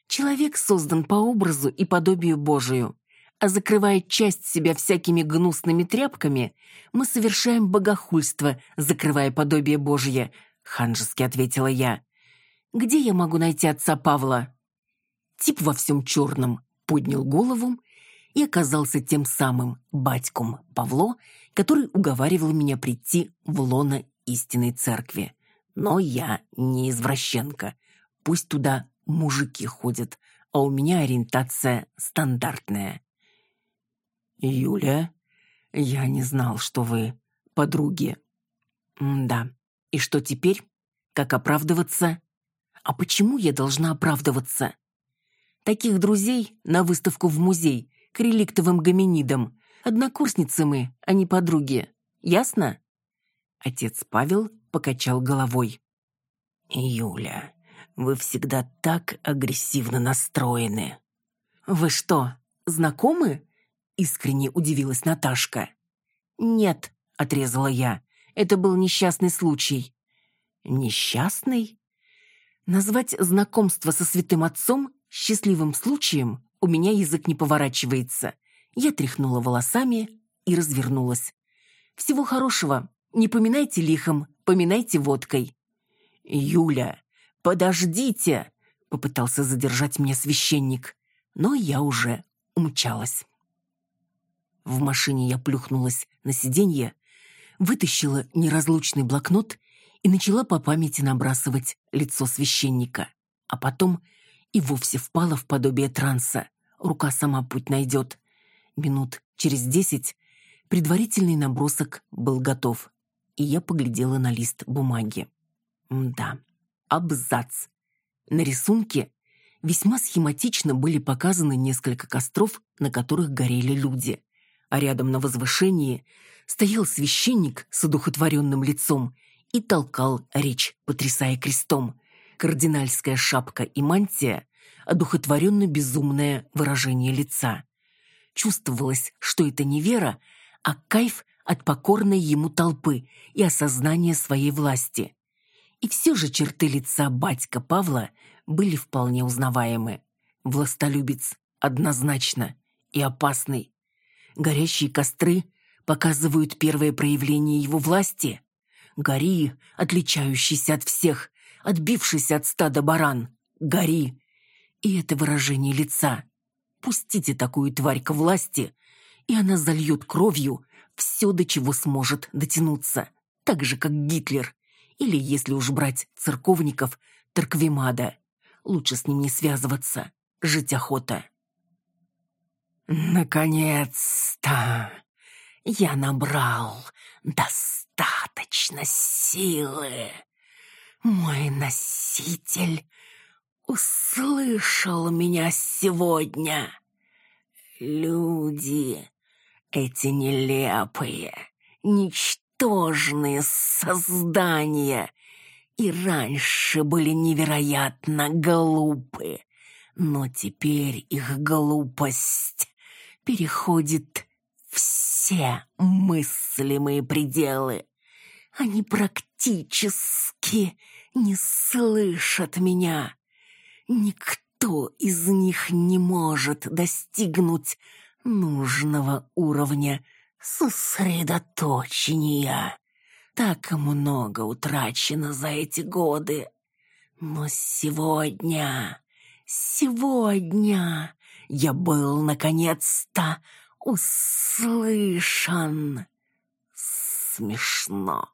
Человек создан по образу и подобию Божию, а закрывая часть себя всякими гнусными тряпками, мы совершаем богохульство, закрывая подобие Божье», — ханжески ответила я. «Где я могу найти отца Павла?» Тип во всем черном поднял голову и оказался тем самым батьком Павло, который уговаривал меня прийти в лоно истинной церкви. Но я не извращенка. Пусть туда мужики ходят, а у меня ориентация стандартная. «Юля, я не знал, что вы подруги». «Да. И что теперь? Как оправдываться?» «А почему я должна оправдываться?» Таких друзей на выставку в музей, к реликтовым гоминидам. Однокурсницы мы, а не подруги. Ясно?» Отец Павел покачал головой. «Юля, вы всегда так агрессивно настроены». «Вы что, знакомы?» — искренне удивилась Наташка. «Нет», — отрезала я, — «это был несчастный случай». «Несчастный?» Назвать знакомство со святым отцом счастливым случаем У меня язык не поворачивается. Я тряхнула волосами и развернулась. Всего хорошего. Не поминайте лихом, поминайте водкой. Юля, подождите, попытался задержать меня священник, но я уже умчалась. В машине я плюхнулась на сиденье, вытащила неразлучный блокнот и начала по памяти набрасывать лицо священника. А потом и вовсе впала в подобие транса. Рука сама путь найдет. Минут через десять предварительный набросок был готов, и я поглядела на лист бумаги. Да, абзац. На рисунке весьма схематично были показаны несколько костров, на которых горели люди. А рядом на возвышении стоял священник с одухотворенным лицом и толкал речь, потрясая крестом. Кардинальская шапка и мантия, одухотворенно безумное выражение лица. Чувствовалось, что это не вера, а кайф от покорной ему толпы и осознания своей власти. И все же черты лица батька Павла были вполне узнаваемы. Властолюбец однозначно и опасный. Горящие костры показывают первое проявление его власти. Гори, отличающийся от всех, отбившийся от стада баран. Гори. И это выражение лица. Пустите такую тварь к власти, и она зальет кровью все, до чего сможет дотянуться. Так же, как Гитлер. Или, если уж брать церковников, Тарквимада. Лучше с ним не связываться. Жить охота. Наконец-то я набрал достаточно силы. Мой носитель услышал меня сегодня. Люди, эти нелепые, ничтожные создания, и раньше были невероятно глупы, но теперь их глупость переходит все мыслимые пределы. Они практически не слышат меня. Никто из них не может достигнуть нужного уровня сосредоточения. Так много утрачено за эти годы. Но сегодня, сегодня я был наконец-то услышан. Смешно.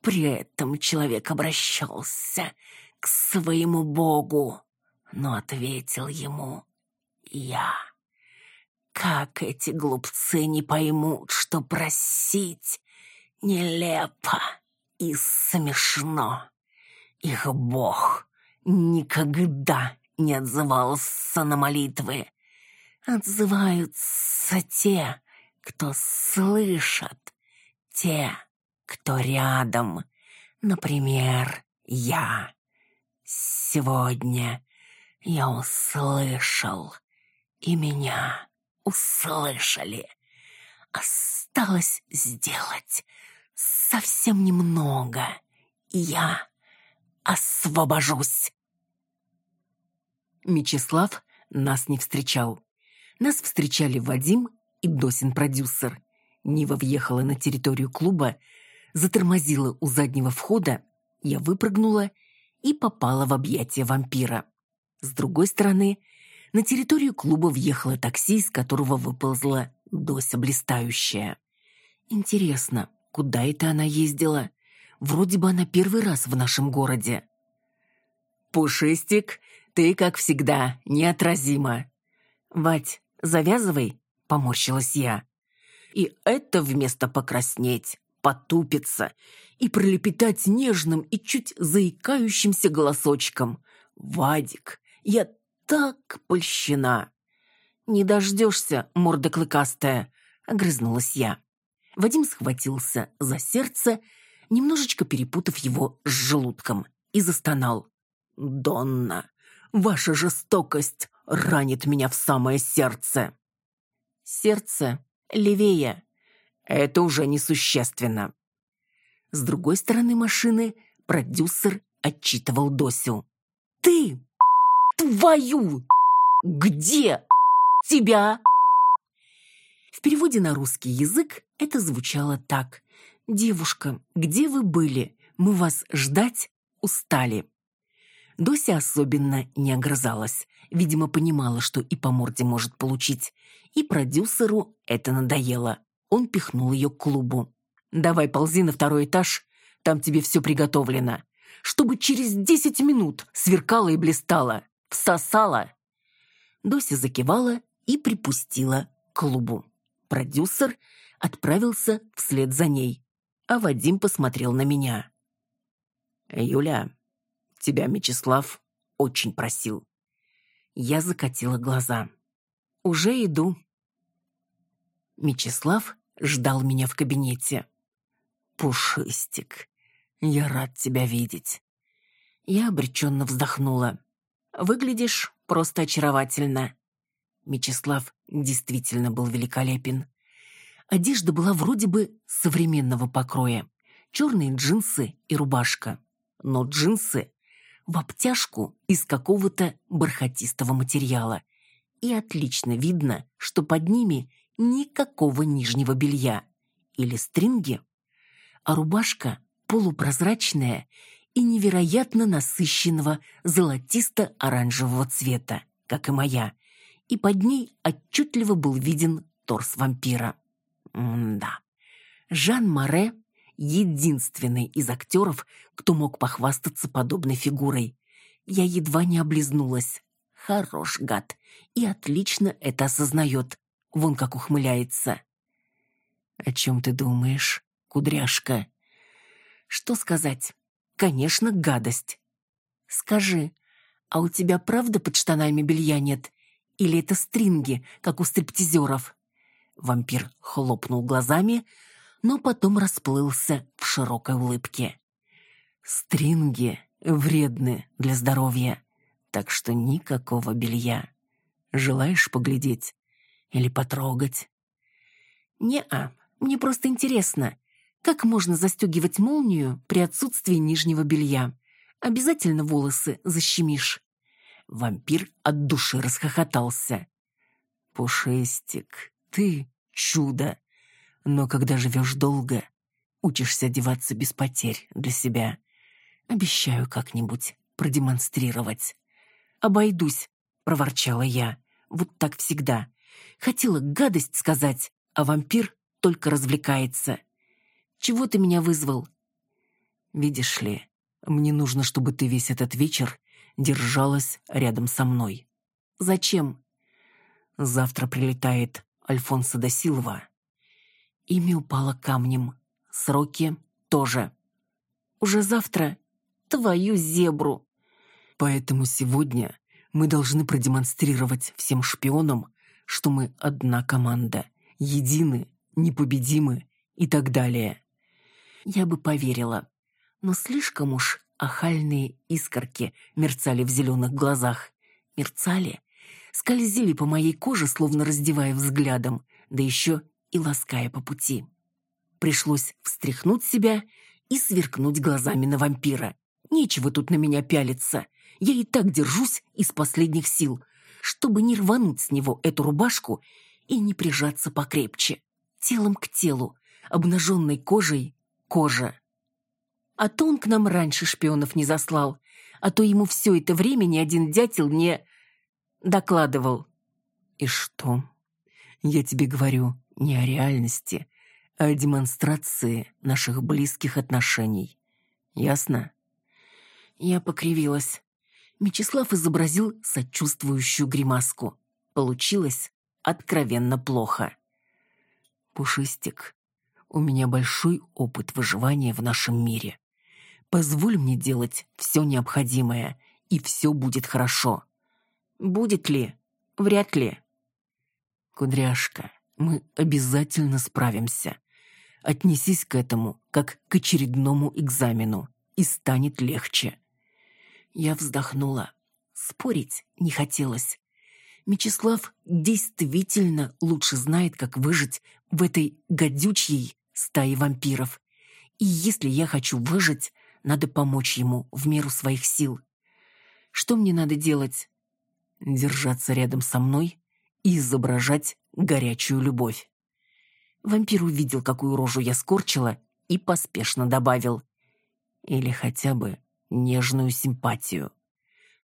При этом человек обращался к своему Богу, но ответил ему «Я». Как эти глупцы не поймут, что просить нелепо и смешно. Их бог никогда не отзывался на молитвы. Отзываются те, кто слышат, те, кто рядом. Например, я. Сегодня я услышал, и меня услышали. Осталось сделать совсем немного, и я освобожусь. Мечислав нас не встречал. Нас встречали Вадим и Досин-продюсер. Нива въехала на территорию клуба, затормозила у заднего входа, я выпрыгнула и попала в объятия вампира. С другой стороны, на территорию клуба въехало такси, из которого выползла Дося блистающая. Интересно, куда это она ездила? Вроде бы она первый раз в нашем городе. «Пушистик, ты, как всегда, неотразима». «Вать, завязывай», — поморщилась я. И это вместо покраснеть, потупиться и пролепетать нежным и чуть заикающимся голосочком. «Вадик, я так польщена!» «Не дождешься, морда клыкастая!» — огрызнулась я. Вадим схватился за сердце, немножечко перепутав его с желудком, и застонал. «Донна, ваша жестокость ранит меня в самое сердце!» «Сердце левее. Это уже несущественно». С другой стороны машины продюсер отчитывал Досю. «Ты, твою, где тебя!» В переводе на русский язык это звучало так. «Девушка, где вы были? Мы вас ждать устали». Дося особенно не огрызалась. Видимо, понимала, что и по морде может получить. И продюсеру это надоело. Он пихнул ее к клубу. «Давай ползи на второй этаж, там тебе все приготовлено. Чтобы через десять минут сверкало и блистало. Всосало!» Дося закивала и припустила к клубу. Продюсер отправился вслед за ней, а Вадим посмотрел на меня. «Юля, тебя Мечислав очень просил». Я закатила глаза. «Уже иду». Мечислав ждал меня в кабинете. «Пушистик, я рад тебя видеть». Я обреченно вздохнула. «Выглядишь просто очаровательно». Мечислав действительно был великолепен. Одежда была вроде бы современного покроя. Черные джинсы и рубашка. Но джинсы в обтяжку из какого-то бархатистого материала. И отлично видно, что под ними никакого нижнего белья. Или стринги. А рубашка полупрозрачная и невероятно насыщенного золотисто-оранжевого цвета, как и моя – и под ней отчетливо был виден торс вампира. М-да. Жан Море — единственный из актеров, кто мог похвастаться подобной фигурой. Я едва не облизнулась. Хорош гад. И отлично это осознает. Вон как ухмыляется. «О чем ты думаешь, кудряшка?» «Что сказать? Конечно, гадость». «Скажи, а у тебя правда под штанами белья нет? Или это стринги, как у стриптизеров? Вампир хлопнул глазами, но потом расплылся в широкой улыбке. Стринги вредны для здоровья, так что никакого белья. Желаешь поглядеть или потрогать? Не-а, мне просто интересно, как можно застегивать молнию при отсутствии нижнего белья? Обязательно волосы защемишь. Вампир от души расхохотался. «Пушистик, ты чудо! Но когда живешь долго, учишься одеваться без потерь для себя. Обещаю как-нибудь продемонстрировать». «Обойдусь», — проворчала я. «Вот так всегда. Хотела гадость сказать, а вампир только развлекается. Чего ты меня вызвал?» «Видишь ли, мне нужно, чтобы ты весь этот вечер держалась рядом со мной. «Зачем?» «Завтра прилетает Альфонсо да Силва». Имя упало камнем. Сроки тоже. «Уже завтра? Твою зебру!» «Поэтому сегодня мы должны продемонстрировать всем шпионам, что мы одна команда, едины, непобедимы и так далее». Я бы поверила, но слишком уж Ахальные искорки мерцали в зеленых глазах. Мерцали, скользили по моей коже, словно раздевая взглядом, да еще и лаская по пути. Пришлось встряхнуть себя и сверкнуть глазами на вампира. Нечего тут на меня пялиться. Я и так держусь из последних сил, чтобы не рвануть с него эту рубашку и не прижаться покрепче. Телом к телу, обнаженной кожей кожа. А то он к нам раньше шпионов не заслал, а то ему все это время ни один дятел не докладывал. И что? Я тебе говорю не о реальности, а о демонстрации наших близких отношений. Ясно? Я покривилась. Мечислав изобразил сочувствующую гримаску. Получилось откровенно плохо. Пушистик, у меня большой опыт выживания в нашем мире. Позволь мне делать все необходимое, и все будет хорошо. Будет ли? Вряд ли. Кудряшка, мы обязательно справимся. Отнесись к этому, как к очередному экзамену, и станет легче. Я вздохнула. Спорить не хотелось. Мечислав действительно лучше знает, как выжить в этой гадючей стае вампиров. И если я хочу выжить, надо помочь ему в меру своих сил. Что мне надо делать? Держаться рядом со мной и изображать горячую любовь. Вампир увидел, какую рожу я скорчила, и поспешно добавил. Или хотя бы нежную симпатию.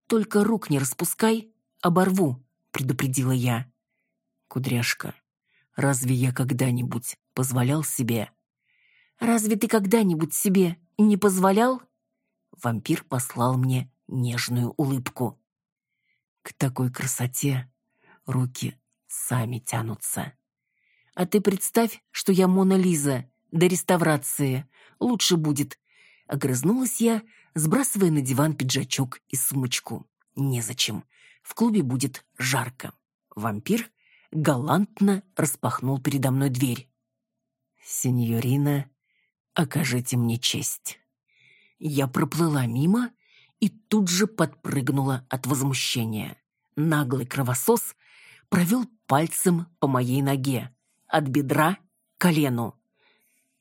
«Только рук не распускай, оборву», — предупредила я. «Кудряшка, разве я когда-нибудь позволял себе?» «Разве ты когда-нибудь себе не позволял?» Вампир послал мне нежную улыбку. К такой красоте руки сами тянутся. А ты представь, что я Мона Лиза, до реставрации. Лучше будет. Огрызнулась я, сбрасывая на диван пиджачок и сумочку. Незачем. В клубе будет жарко. Вампир галантно распахнул передо мной дверь. «Сеньорина, окажите мне честь». Я проплыла мимо и тут же подпрыгнула от возмущения. Наглый кровосос провел пальцем по моей ноге, от бедра к колену.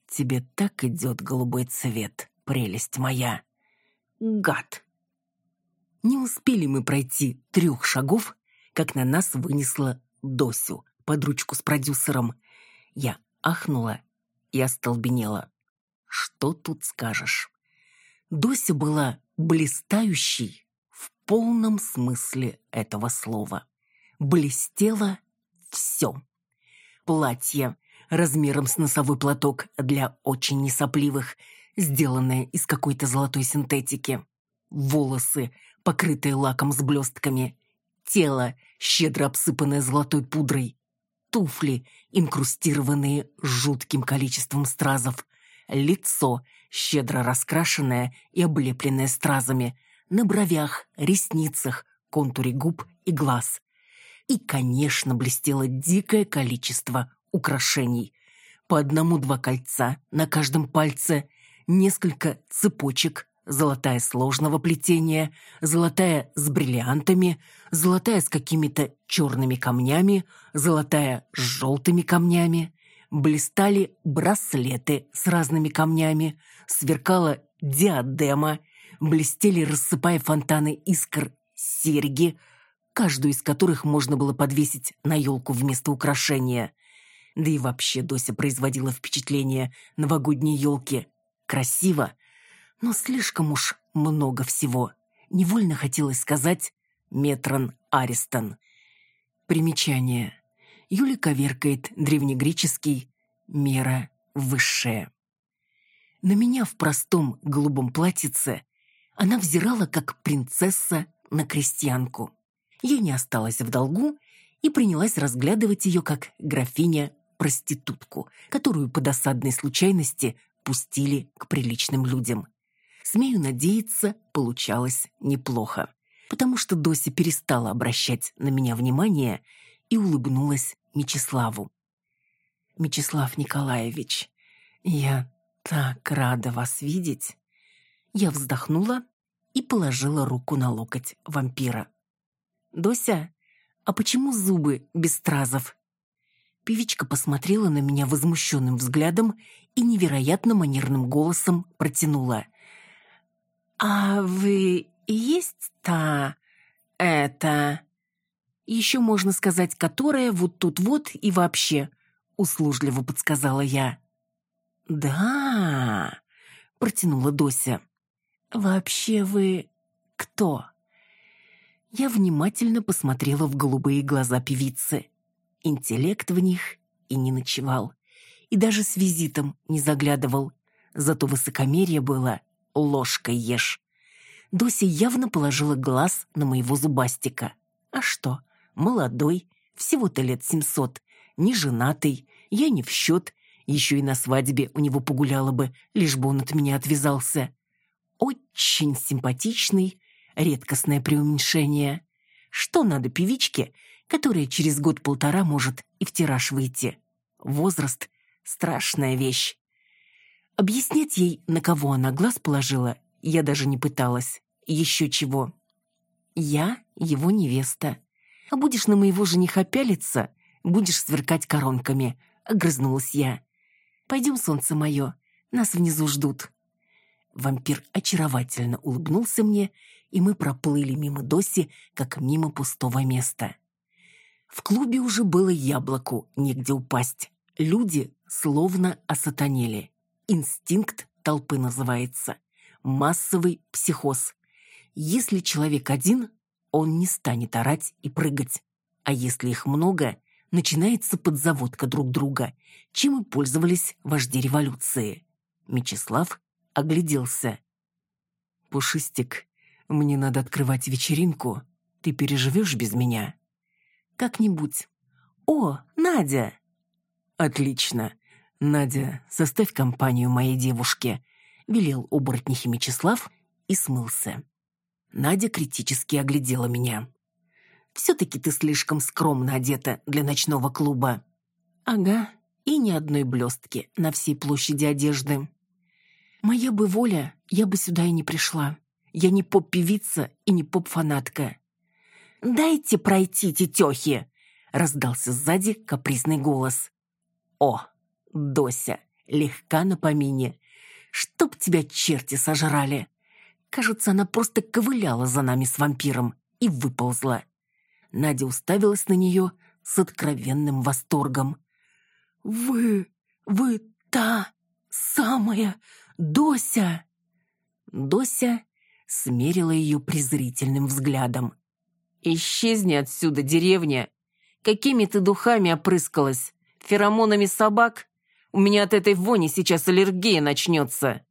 «Тебе так идет голубой цвет, прелесть моя!» «Гад!» Не успели мы пройти трех шагов, как на нас вынесла Досю под ручку с продюсером. Я ахнула и остолбенела. Что тут скажешь? Дося была блистающей в полном смысле этого слова. Блестело все. Платье размером с носовой платок для очень несопливых, сделанное из какой-то золотой синтетики. Волосы, покрытые лаком с блестками. Тело, щедро обсыпанное золотой пудрой. Туфли, инкрустированные жутким количеством стразов. Лицо, щедро раскрашенная и облепленная стразами, на бровях, ресницах, контуре губ и глаз. И, конечно, блестело дикое количество украшений. По одному-два кольца на каждом пальце, несколько цепочек, золотая сложного плетения, золотая с бриллиантами, золотая с какими-то черными камнями, золотая с желтыми камнями. Блистали браслеты с разными камнями, сверкала диадема, блестели, рассыпая фонтаны искр, серьги, каждую из которых можно было подвесить на елку вместо украшения. Да и вообще Дося производила впечатление новогодней елки. Красиво, но слишком уж много всего. Невольно хотелось сказать «Метрон Аристон». Примечание. Юля коверкает древнегреческий «мера высшая». На меня в простом голубом платьице она взирала, как принцесса на крестьянку. Я не осталась в долгу и принялась разглядывать ее как графиня-проститутку, которую по досадной случайности пустили к приличным людям. Смею надеяться, получалось неплохо, потому что Дося перестала обращать на меня внимание и улыбнулась Мечиславу. «Мечислав Николаевич, я так рада вас видеть!» Я вздохнула и положила руку на локоть вампира. «Дося, а почему зубы без стразов?» Певичка посмотрела на меня возмущенным взглядом и невероятно манерным голосом протянула. «А вы есть та... это...» «Еще можно сказать, которая вот тут вот и вообще», — услужливо подсказала я. «Да», — протянула Дося. «Вообще вы кто?» Я внимательно посмотрела в голубые глаза певицы. Интеллект в них и не ночевал. И даже с визитом не заглядывал. Зато высокомерие было ложкой ешь. Дося явно положила глаз на моего зубастика. А что, молодой, всего-то лет семьсот, не женатый, я не в счет, еще и на свадьбе у него погуляла бы, лишь бы он от меня отвязался. Очень симпатичный, редкостное преуменьшение. Что надо певичке, которая через год-полтора может и в тираж выйти? Возраст — страшная вещь. Объяснять ей, на кого она глаз положила, я даже не пыталась. Еще чего. Я его невеста. А будешь на моего жениха пялиться, будешь сверкать коронками, — огрызнулась я. Пойдем, солнце мое, нас внизу ждут». Вампир очаровательно улыбнулся мне, и мы проплыли мимо Доси, как мимо пустого места. В клубе уже было яблоку, негде упасть. Люди словно осатанели. Инстинкт толпы называется. Массовый психоз. Если человек один, он не станет орать и прыгать. А если их много, начинается подзаводка друг друга, чем и пользовались вожди революции. Мечислав огляделся. «Пушистик, мне надо открывать вечеринку. Ты переживешь без меня?» «Как-нибудь». «О, Надя!» «Отлично. Надя, составь компанию моей девушке», — велел оборотнихи Мечислав и смылся. Надя критически оглядела меня. «Все-таки ты слишком скромно одета для ночного клуба». «Ага, и ни одной блестки на всей площади одежды». «Моя бы воля, я бы сюда и не пришла. Я не поп-певица и не поп-фанатка». «Дайте пройти, тетехи!» — раздался сзади капризный голос. «О, Дося, легка на помине. Чтоб тебя черти сожрали!» Кажется, она просто ковыляла за нами с вампиром и выползла. Надя уставилась на нее с откровенным восторгом. «Вы... вы та самая Дося!» Дося смерила ее презрительным взглядом. «Исчезни отсюда, деревня! Какими ты духами опрыскалась? Феромонами собак? У меня от этой вони сейчас аллергия начнется!»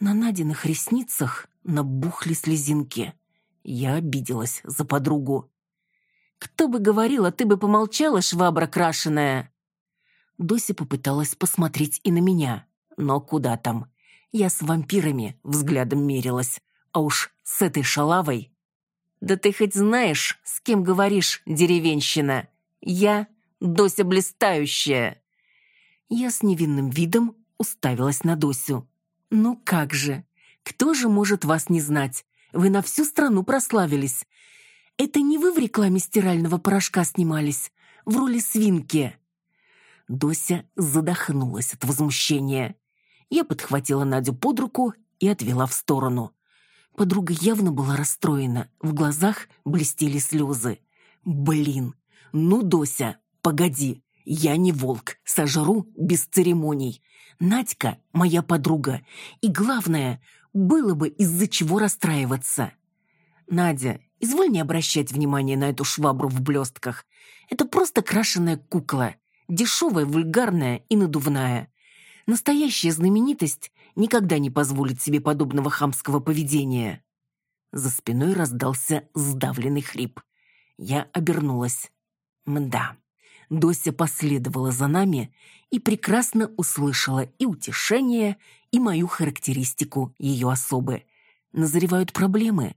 На Надиных ресницах набухли слезинки. Я обиделась за подругу. «Кто бы говорил, а ты бы помолчала, швабра крашеная!» Дося попыталась посмотреть и на меня, но куда там. Я с вампирами взглядом мерилась, а уж с этой шалавой. «Да ты хоть знаешь, с кем говоришь, деревенщина? Я Дося Блистающая!» Я с невинным видом уставилась на Досю. «Ну как же? Кто же может вас не знать? Вы на всю страну прославились. Это не вы в рекламе стирального порошка снимались, в роли свинки?» Дося задохнулась от возмущения. Я подхватила Надю под руку и отвела в сторону. Подруга явно была расстроена, в глазах блестели слезы. «Блин! Ну, Дося, погоди! Я не волк, сожру без церемоний. Надька — моя подруга. И главное, было бы из-за чего расстраиваться. Надя, изволь не обращать внимания на эту швабру в блестках. Это просто крашеная кукла. Дешевая, вульгарная и надувная. Настоящая знаменитость никогда не позволит себе подобного хамского поведения. За спиной раздался сдавленный хрип. Я обернулась. Мда. Дося последовала за нами и прекрасно услышала и утешение, и мою характеристику ее особы. Назревают проблемы?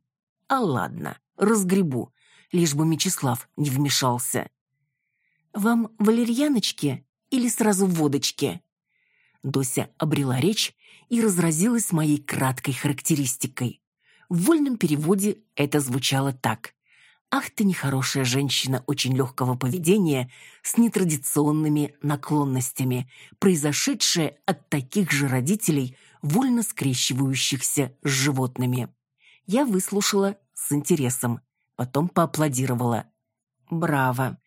А ладно, разгребу, лишь бы Мечислав не вмешался. «Вам валерьяночки или сразу водочки?» Дося обрела речь и разразилась моей краткой характеристикой. В вольном переводе это звучало так. Ах ты нехорошая женщина очень легкого поведения с нетрадиционными наклонностями, произошедшая от таких же родителей, вольно скрещивающихся с животными. Я выслушала с интересом, потом поаплодировала. «Браво!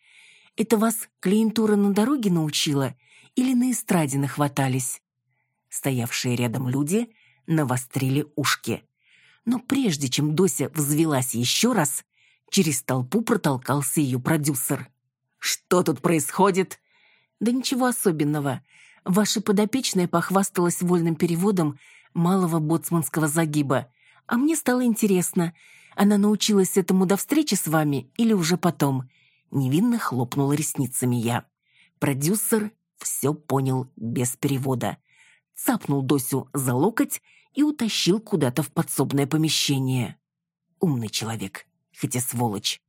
Это вас клиентура на дороге научила или на эстраде нахватались?» Стоявшие рядом люди навострили ушки. Но прежде чем Дося взвелась еще раз, Через толпу протолкался ее продюсер. «Что тут происходит?» «Да ничего особенного. Ваша подопечная похвасталась вольным переводом малого боцманского загиба. А мне стало интересно, она научилась этому до встречи с вами или уже потом?» Невинно хлопнула ресницами я. Продюсер все понял без перевода. Цапнул Досю за локоть и утащил куда-то в подсобное помещение. Умный человек хотя сволочь.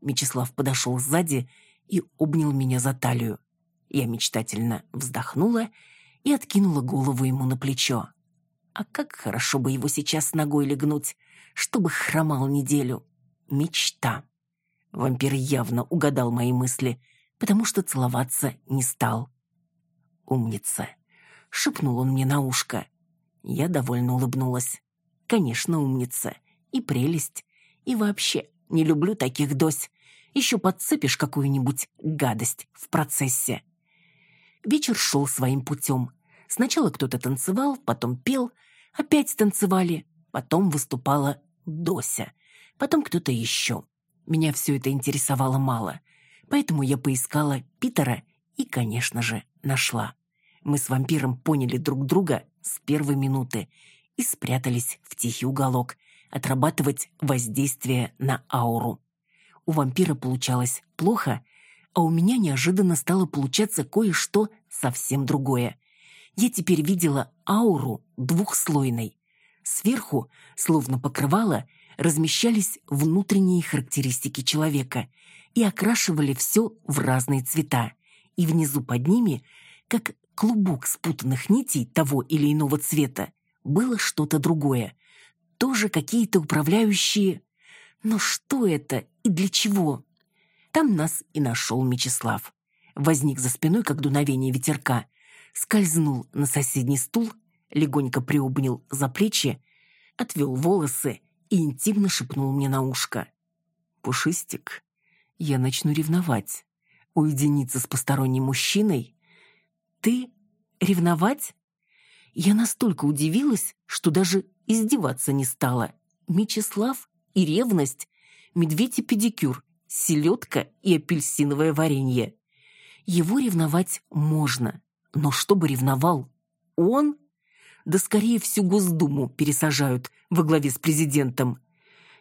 Мечислав подошел сзади и обнял меня за талию. Я мечтательно вздохнула и откинула голову ему на плечо. А как хорошо бы его сейчас ногой легнуть, чтобы хромал неделю. Мечта. Вампир явно угадал мои мысли, потому что целоваться не стал. «Умница!» — шепнул он мне на ушко. Я довольно улыбнулась. «Конечно, умница. И прелесть. И вообще, не люблю таких дось. Еще подцепишь какую-нибудь гадость в процессе. Вечер шел своим путем. Сначала кто-то танцевал, потом пел, опять танцевали, потом выступала Дося, потом кто-то еще. Меня все это интересовало мало, поэтому я поискала Питера и, конечно же, нашла. Мы с вампиром поняли друг друга с первой минуты и спрятались в тихий уголок, отрабатывать воздействие на ауру. У вампира получалось плохо, а у меня неожиданно стало получаться кое-что совсем другое. Я теперь видела ауру двухслойной. Сверху, словно покрывало, размещались внутренние характеристики человека и окрашивали все в разные цвета. И внизу под ними, как клубок спутанных нитей того или иного цвета, было что-то другое. Тоже какие-то управляющие... Но что это и для чего? Там нас и нашел Мечислав. Возник за спиной, как дуновение ветерка, скользнул на соседний стул, легонько приобнял за плечи, отвел волосы и интимно шепнул мне на ушко. «Пушистик, я начну ревновать. Уединиться с посторонним мужчиной? Ты ревновать?» Я настолько удивилась, что даже издеваться не стала. Мечислав и ревность, медведь и педикюр, селедка и апельсиновое варенье. Его ревновать можно, но чтобы ревновал он, да скорее всю Госдуму пересажают во главе с президентом.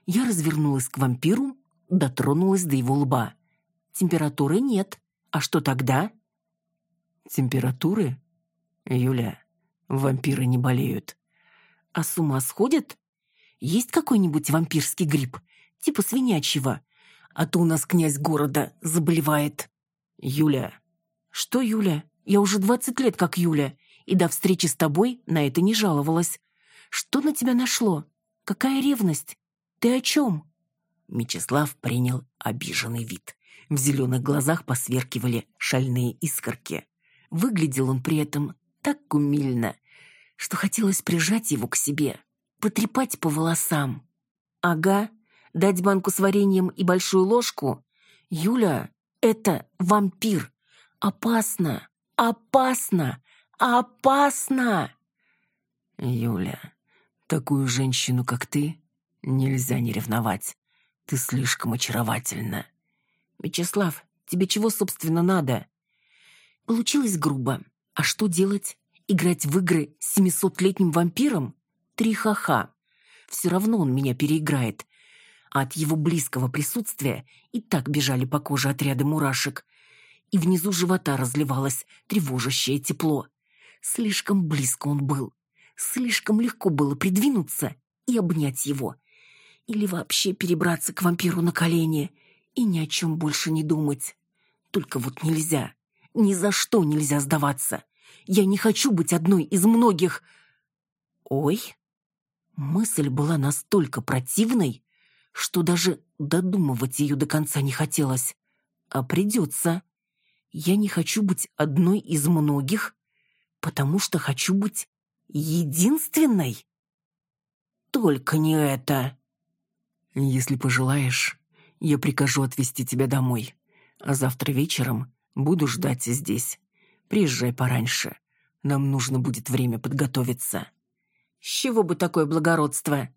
Я развернулась к вампиру, дотронулась до его лба. Температуры нет. А что тогда? Температуры? Юля, Вампиры не болеют. А с ума сходят? Есть какой-нибудь вампирский грипп? Типа свинячьего? А то у нас князь города заболевает. Юля. Что, Юля? Я уже двадцать лет как Юля. И до встречи с тобой на это не жаловалась. Что на тебя нашло? Какая ревность? Ты о чем? Мечислав принял обиженный вид. В зеленых глазах посверкивали шальные искорки. Выглядел он при этом так умильно, что хотелось прижать его к себе, потрепать по волосам. Ага, дать банку с вареньем и большую ложку. Юля, это вампир. Опасно, опасно, опасно. Юля, такую женщину, как ты, нельзя не ревновать. Ты слишком очаровательна. Вячеслав, тебе чего, собственно, надо? Получилось грубо. А что делать? Играть в игры с семисотлетним вампиром? Три ха-ха. Все равно он меня переиграет. А от его близкого присутствия и так бежали по коже отряды мурашек. И внизу живота разливалось тревожащее тепло. Слишком близко он был. Слишком легко было придвинуться и обнять его. Или вообще перебраться к вампиру на колени и ни о чем больше не думать. Только вот нельзя. Ни за что нельзя сдаваться. Я не хочу быть одной из многих. Ой, мысль была настолько противной, что даже додумывать ее до конца не хотелось. А придется. Я не хочу быть одной из многих, потому что хочу быть единственной. Только не это. Если пожелаешь, я прикажу отвезти тебя домой, а завтра вечером Буду ждать здесь. Приезжай пораньше. Нам нужно будет время подготовиться. С чего бы такое благородство?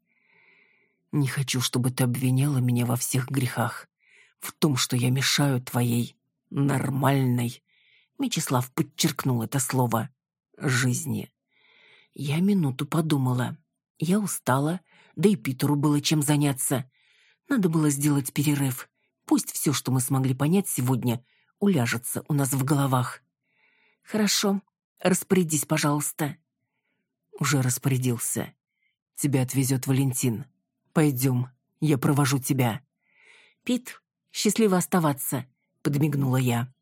Не хочу, чтобы ты обвиняла меня во всех грехах. В том, что я мешаю твоей нормальной... Мечислав подчеркнул это слово. Жизни. Я минуту подумала. Я устала, да и Питеру было чем заняться. Надо было сделать перерыв. Пусть все, что мы смогли понять сегодня, уляжется у нас в головах. Хорошо, распорядись, пожалуйста. Уже распорядился. Тебя отвезет Валентин. Пойдем, я провожу тебя. Пит, счастливо оставаться, подмигнула я.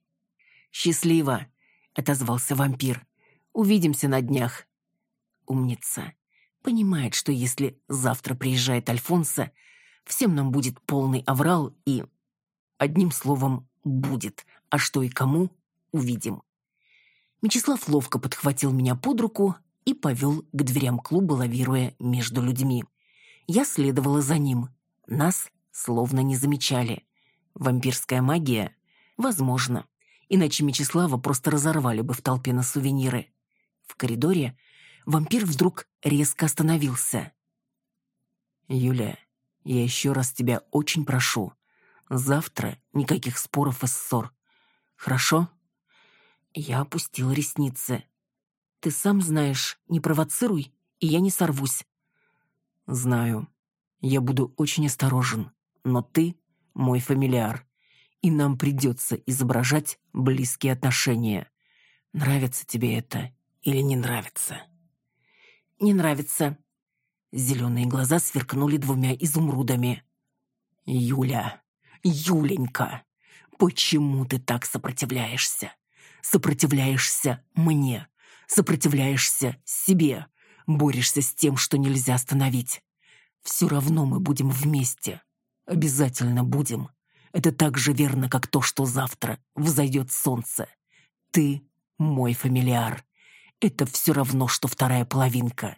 Счастливо, отозвался вампир. Увидимся на днях. Умница. Понимает, что если завтра приезжает Альфонсо, всем нам будет полный аврал и... Одним словом, будет, а что и кому – увидим. Мечислав ловко подхватил меня под руку и повел к дверям клуба, лавируя между людьми. Я следовала за ним. Нас словно не замечали. Вампирская магия? Возможно. Иначе Мечислава просто разорвали бы в толпе на сувениры. В коридоре вампир вдруг резко остановился. «Юлия, я еще раз тебя очень прошу. Завтра никаких споров и ссор. Хорошо?» Я опустил ресницы. «Ты сам знаешь, не провоцируй, и я не сорвусь». «Знаю. Я буду очень осторожен, но ты мой фамилиар, и нам придется изображать близкие отношения. Нравится тебе это или не нравится?» «Не нравится». Зеленые глаза сверкнули двумя изумрудами. «Юля, Юленька, почему ты так сопротивляешься? Сопротивляешься мне, сопротивляешься себе, борешься с тем, что нельзя остановить. Все равно мы будем вместе. Обязательно будем. Это так же верно, как то, что завтра взойдет солнце. Ты мой фамилиар. Это все равно, что вторая половинка.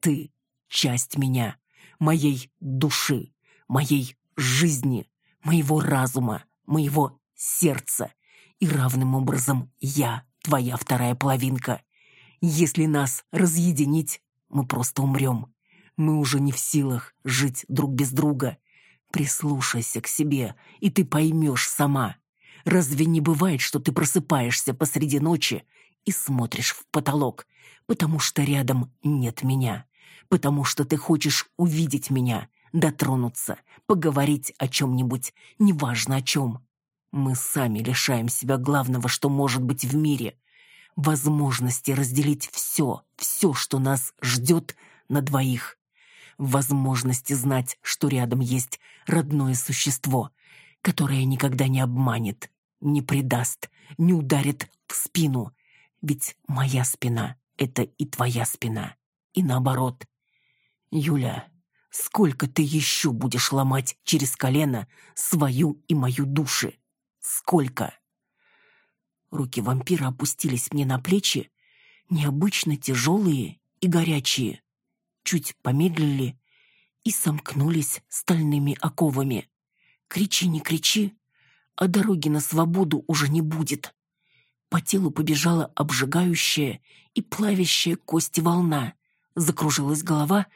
Ты — часть меня, моей души, моей жизни, моего разума, моего сердца. И равным образом я — твоя вторая половинка. Если нас разъединить, мы просто умрем. Мы уже не в силах жить друг без друга. Прислушайся к себе, и ты поймешь сама. Разве не бывает, что ты просыпаешься посреди ночи и смотришь в потолок, потому что рядом нет меня, потому что ты хочешь увидеть меня, дотронуться, поговорить о чем-нибудь, неважно о чем. Мы сами лишаем себя главного, что может быть в мире — возможности разделить все, все, что нас ждет на двоих возможности знать, что рядом есть родное существо, которое никогда не обманет, не предаст, не ударит в спину. Ведь моя спина — это и твоя спина. И наоборот. Юля, сколько ты еще будешь ломать через колено свою и мою души? Сколько? Руки вампира опустились мне на плечи, необычно тяжелые и горячие чуть помедлили и сомкнулись стальными оковами. Кричи, не кричи, а дороги на свободу уже не будет. По телу побежала обжигающая и плавящая кости волна. Закружилась голова,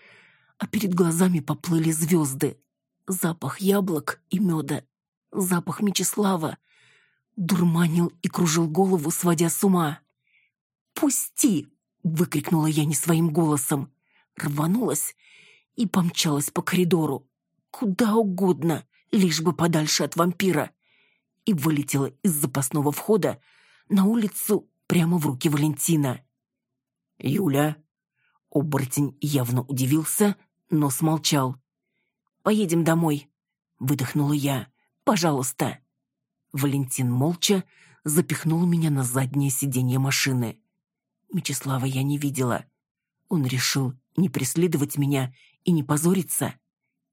а перед глазами поплыли звезды. Запах яблок и меда, запах Мечислава. Дурманил и кружил голову, сводя с ума. «Пусти!» — выкрикнула я не своим голосом рванулась и помчалась по коридору. Куда угодно, лишь бы подальше от вампира. И вылетела из запасного входа на улицу прямо в руки Валентина. «Юля?» Оборотень явно удивился, но смолчал. «Поедем домой», — выдохнула я. «Пожалуйста». Валентин молча запихнул меня на заднее сиденье машины. Мечислава я не видела. Он решил не преследовать меня и не позориться,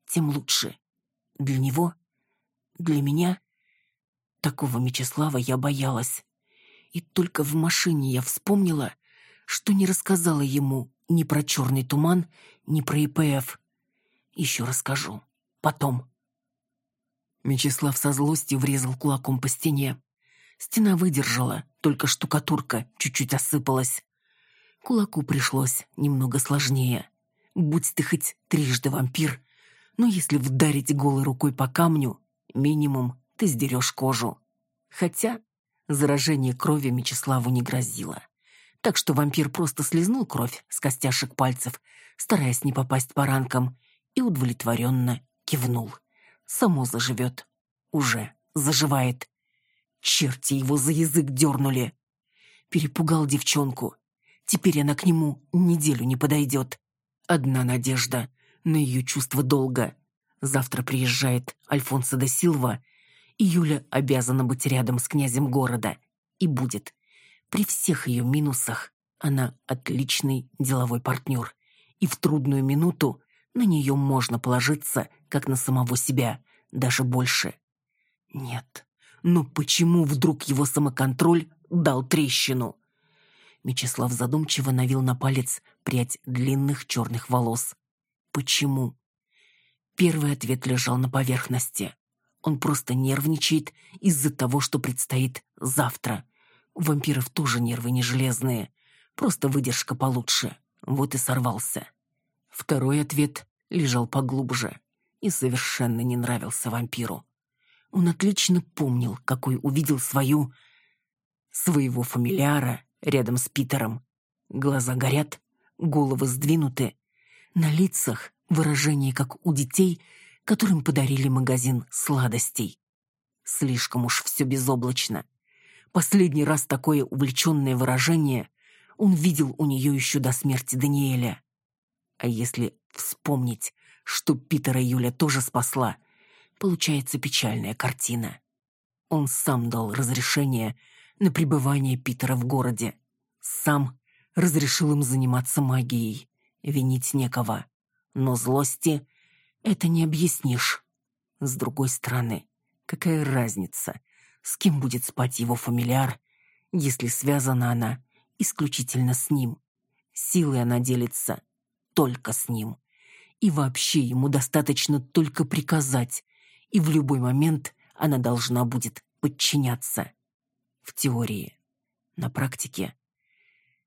тем лучше. Для него, для меня. Такого Мечислава я боялась. И только в машине я вспомнила, что не рассказала ему ни про черный туман, ни про ИПФ. Еще расскажу. Потом. Мечислав со злостью врезал кулаком по стене. Стена выдержала, только штукатурка чуть-чуть осыпалась. Кулаку пришлось немного сложнее. Будь ты хоть трижды вампир, но если вдарить голой рукой по камню, минимум ты сдерешь кожу. Хотя заражение крови Мечиславу не грозило. Так что вампир просто слезнул кровь с костяшек пальцев, стараясь не попасть по ранкам, и удовлетворенно кивнул. Само заживет. Уже заживает. Черти его за язык дернули. Перепугал девчонку. Теперь она к нему неделю не подойдет. Одна надежда на ее чувство долга. Завтра приезжает Альфонсо де Силва, и Юля обязана быть рядом с князем города. И будет. При всех ее минусах она отличный деловой партнер. И в трудную минуту на нее можно положиться, как на самого себя, даже больше. Нет, но почему вдруг его самоконтроль дал трещину? Мечислав задумчиво навил на палец прядь длинных черных волос. Почему? Первый ответ лежал на поверхности. Он просто нервничает из-за того, что предстоит завтра. У вампиров тоже нервы не железные. Просто выдержка получше. Вот и сорвался. Второй ответ лежал поглубже и совершенно не нравился вампиру. Он отлично помнил, какой увидел свою... своего фамилиара рядом с Питером. Глаза горят, головы сдвинуты. На лицах выражение, как у детей, которым подарили магазин сладостей. Слишком уж все безоблачно. Последний раз такое увлеченное выражение он видел у нее еще до смерти Даниэля. А если вспомнить, что Питера Юля тоже спасла, получается печальная картина. Он сам дал разрешение на пребывание Питера в городе. Сам разрешил им заниматься магией. Винить некого. Но злости это не объяснишь. С другой стороны, какая разница, с кем будет спать его фамильяр, если связана она исключительно с ним. Силой она делится только с ним. И вообще ему достаточно только приказать, и в любой момент она должна будет подчиняться. В теории. На практике.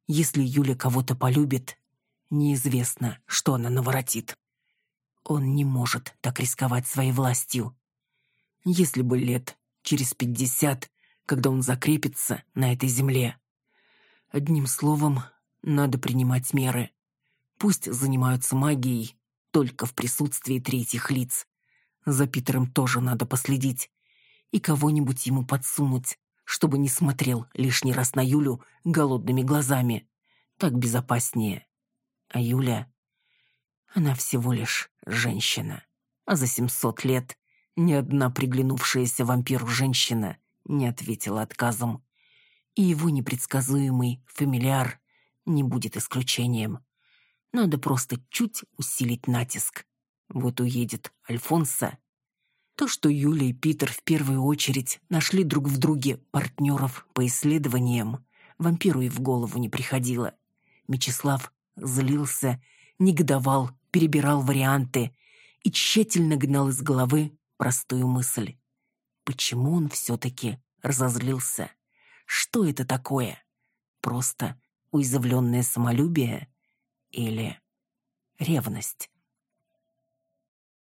Если Юля кого-то полюбит, неизвестно, что она наворотит. Он не может так рисковать своей властью. Если бы лет через пятьдесят, когда он закрепится на этой земле. Одним словом, надо принимать меры. Пусть занимаются магией, только в присутствии третьих лиц. За Питером тоже надо последить. И кого-нибудь ему подсунуть, чтобы не смотрел лишний раз на Юлю голодными глазами. Так безопаснее. А Юля... Она всего лишь женщина. А за семьсот лет ни одна приглянувшаяся вампиру женщина не ответила отказом. И его непредсказуемый фамильяр не будет исключением. Надо просто чуть усилить натиск. Вот уедет Альфонса. То, что Юля и Питер в первую очередь нашли друг в друге партнеров по исследованиям, вампиру и в голову не приходило. Мечислав злился, негодовал, перебирал варианты и тщательно гнал из головы простую мысль. Почему он все-таки разозлился? Что это такое? Просто уязвленное самолюбие? Или ревность?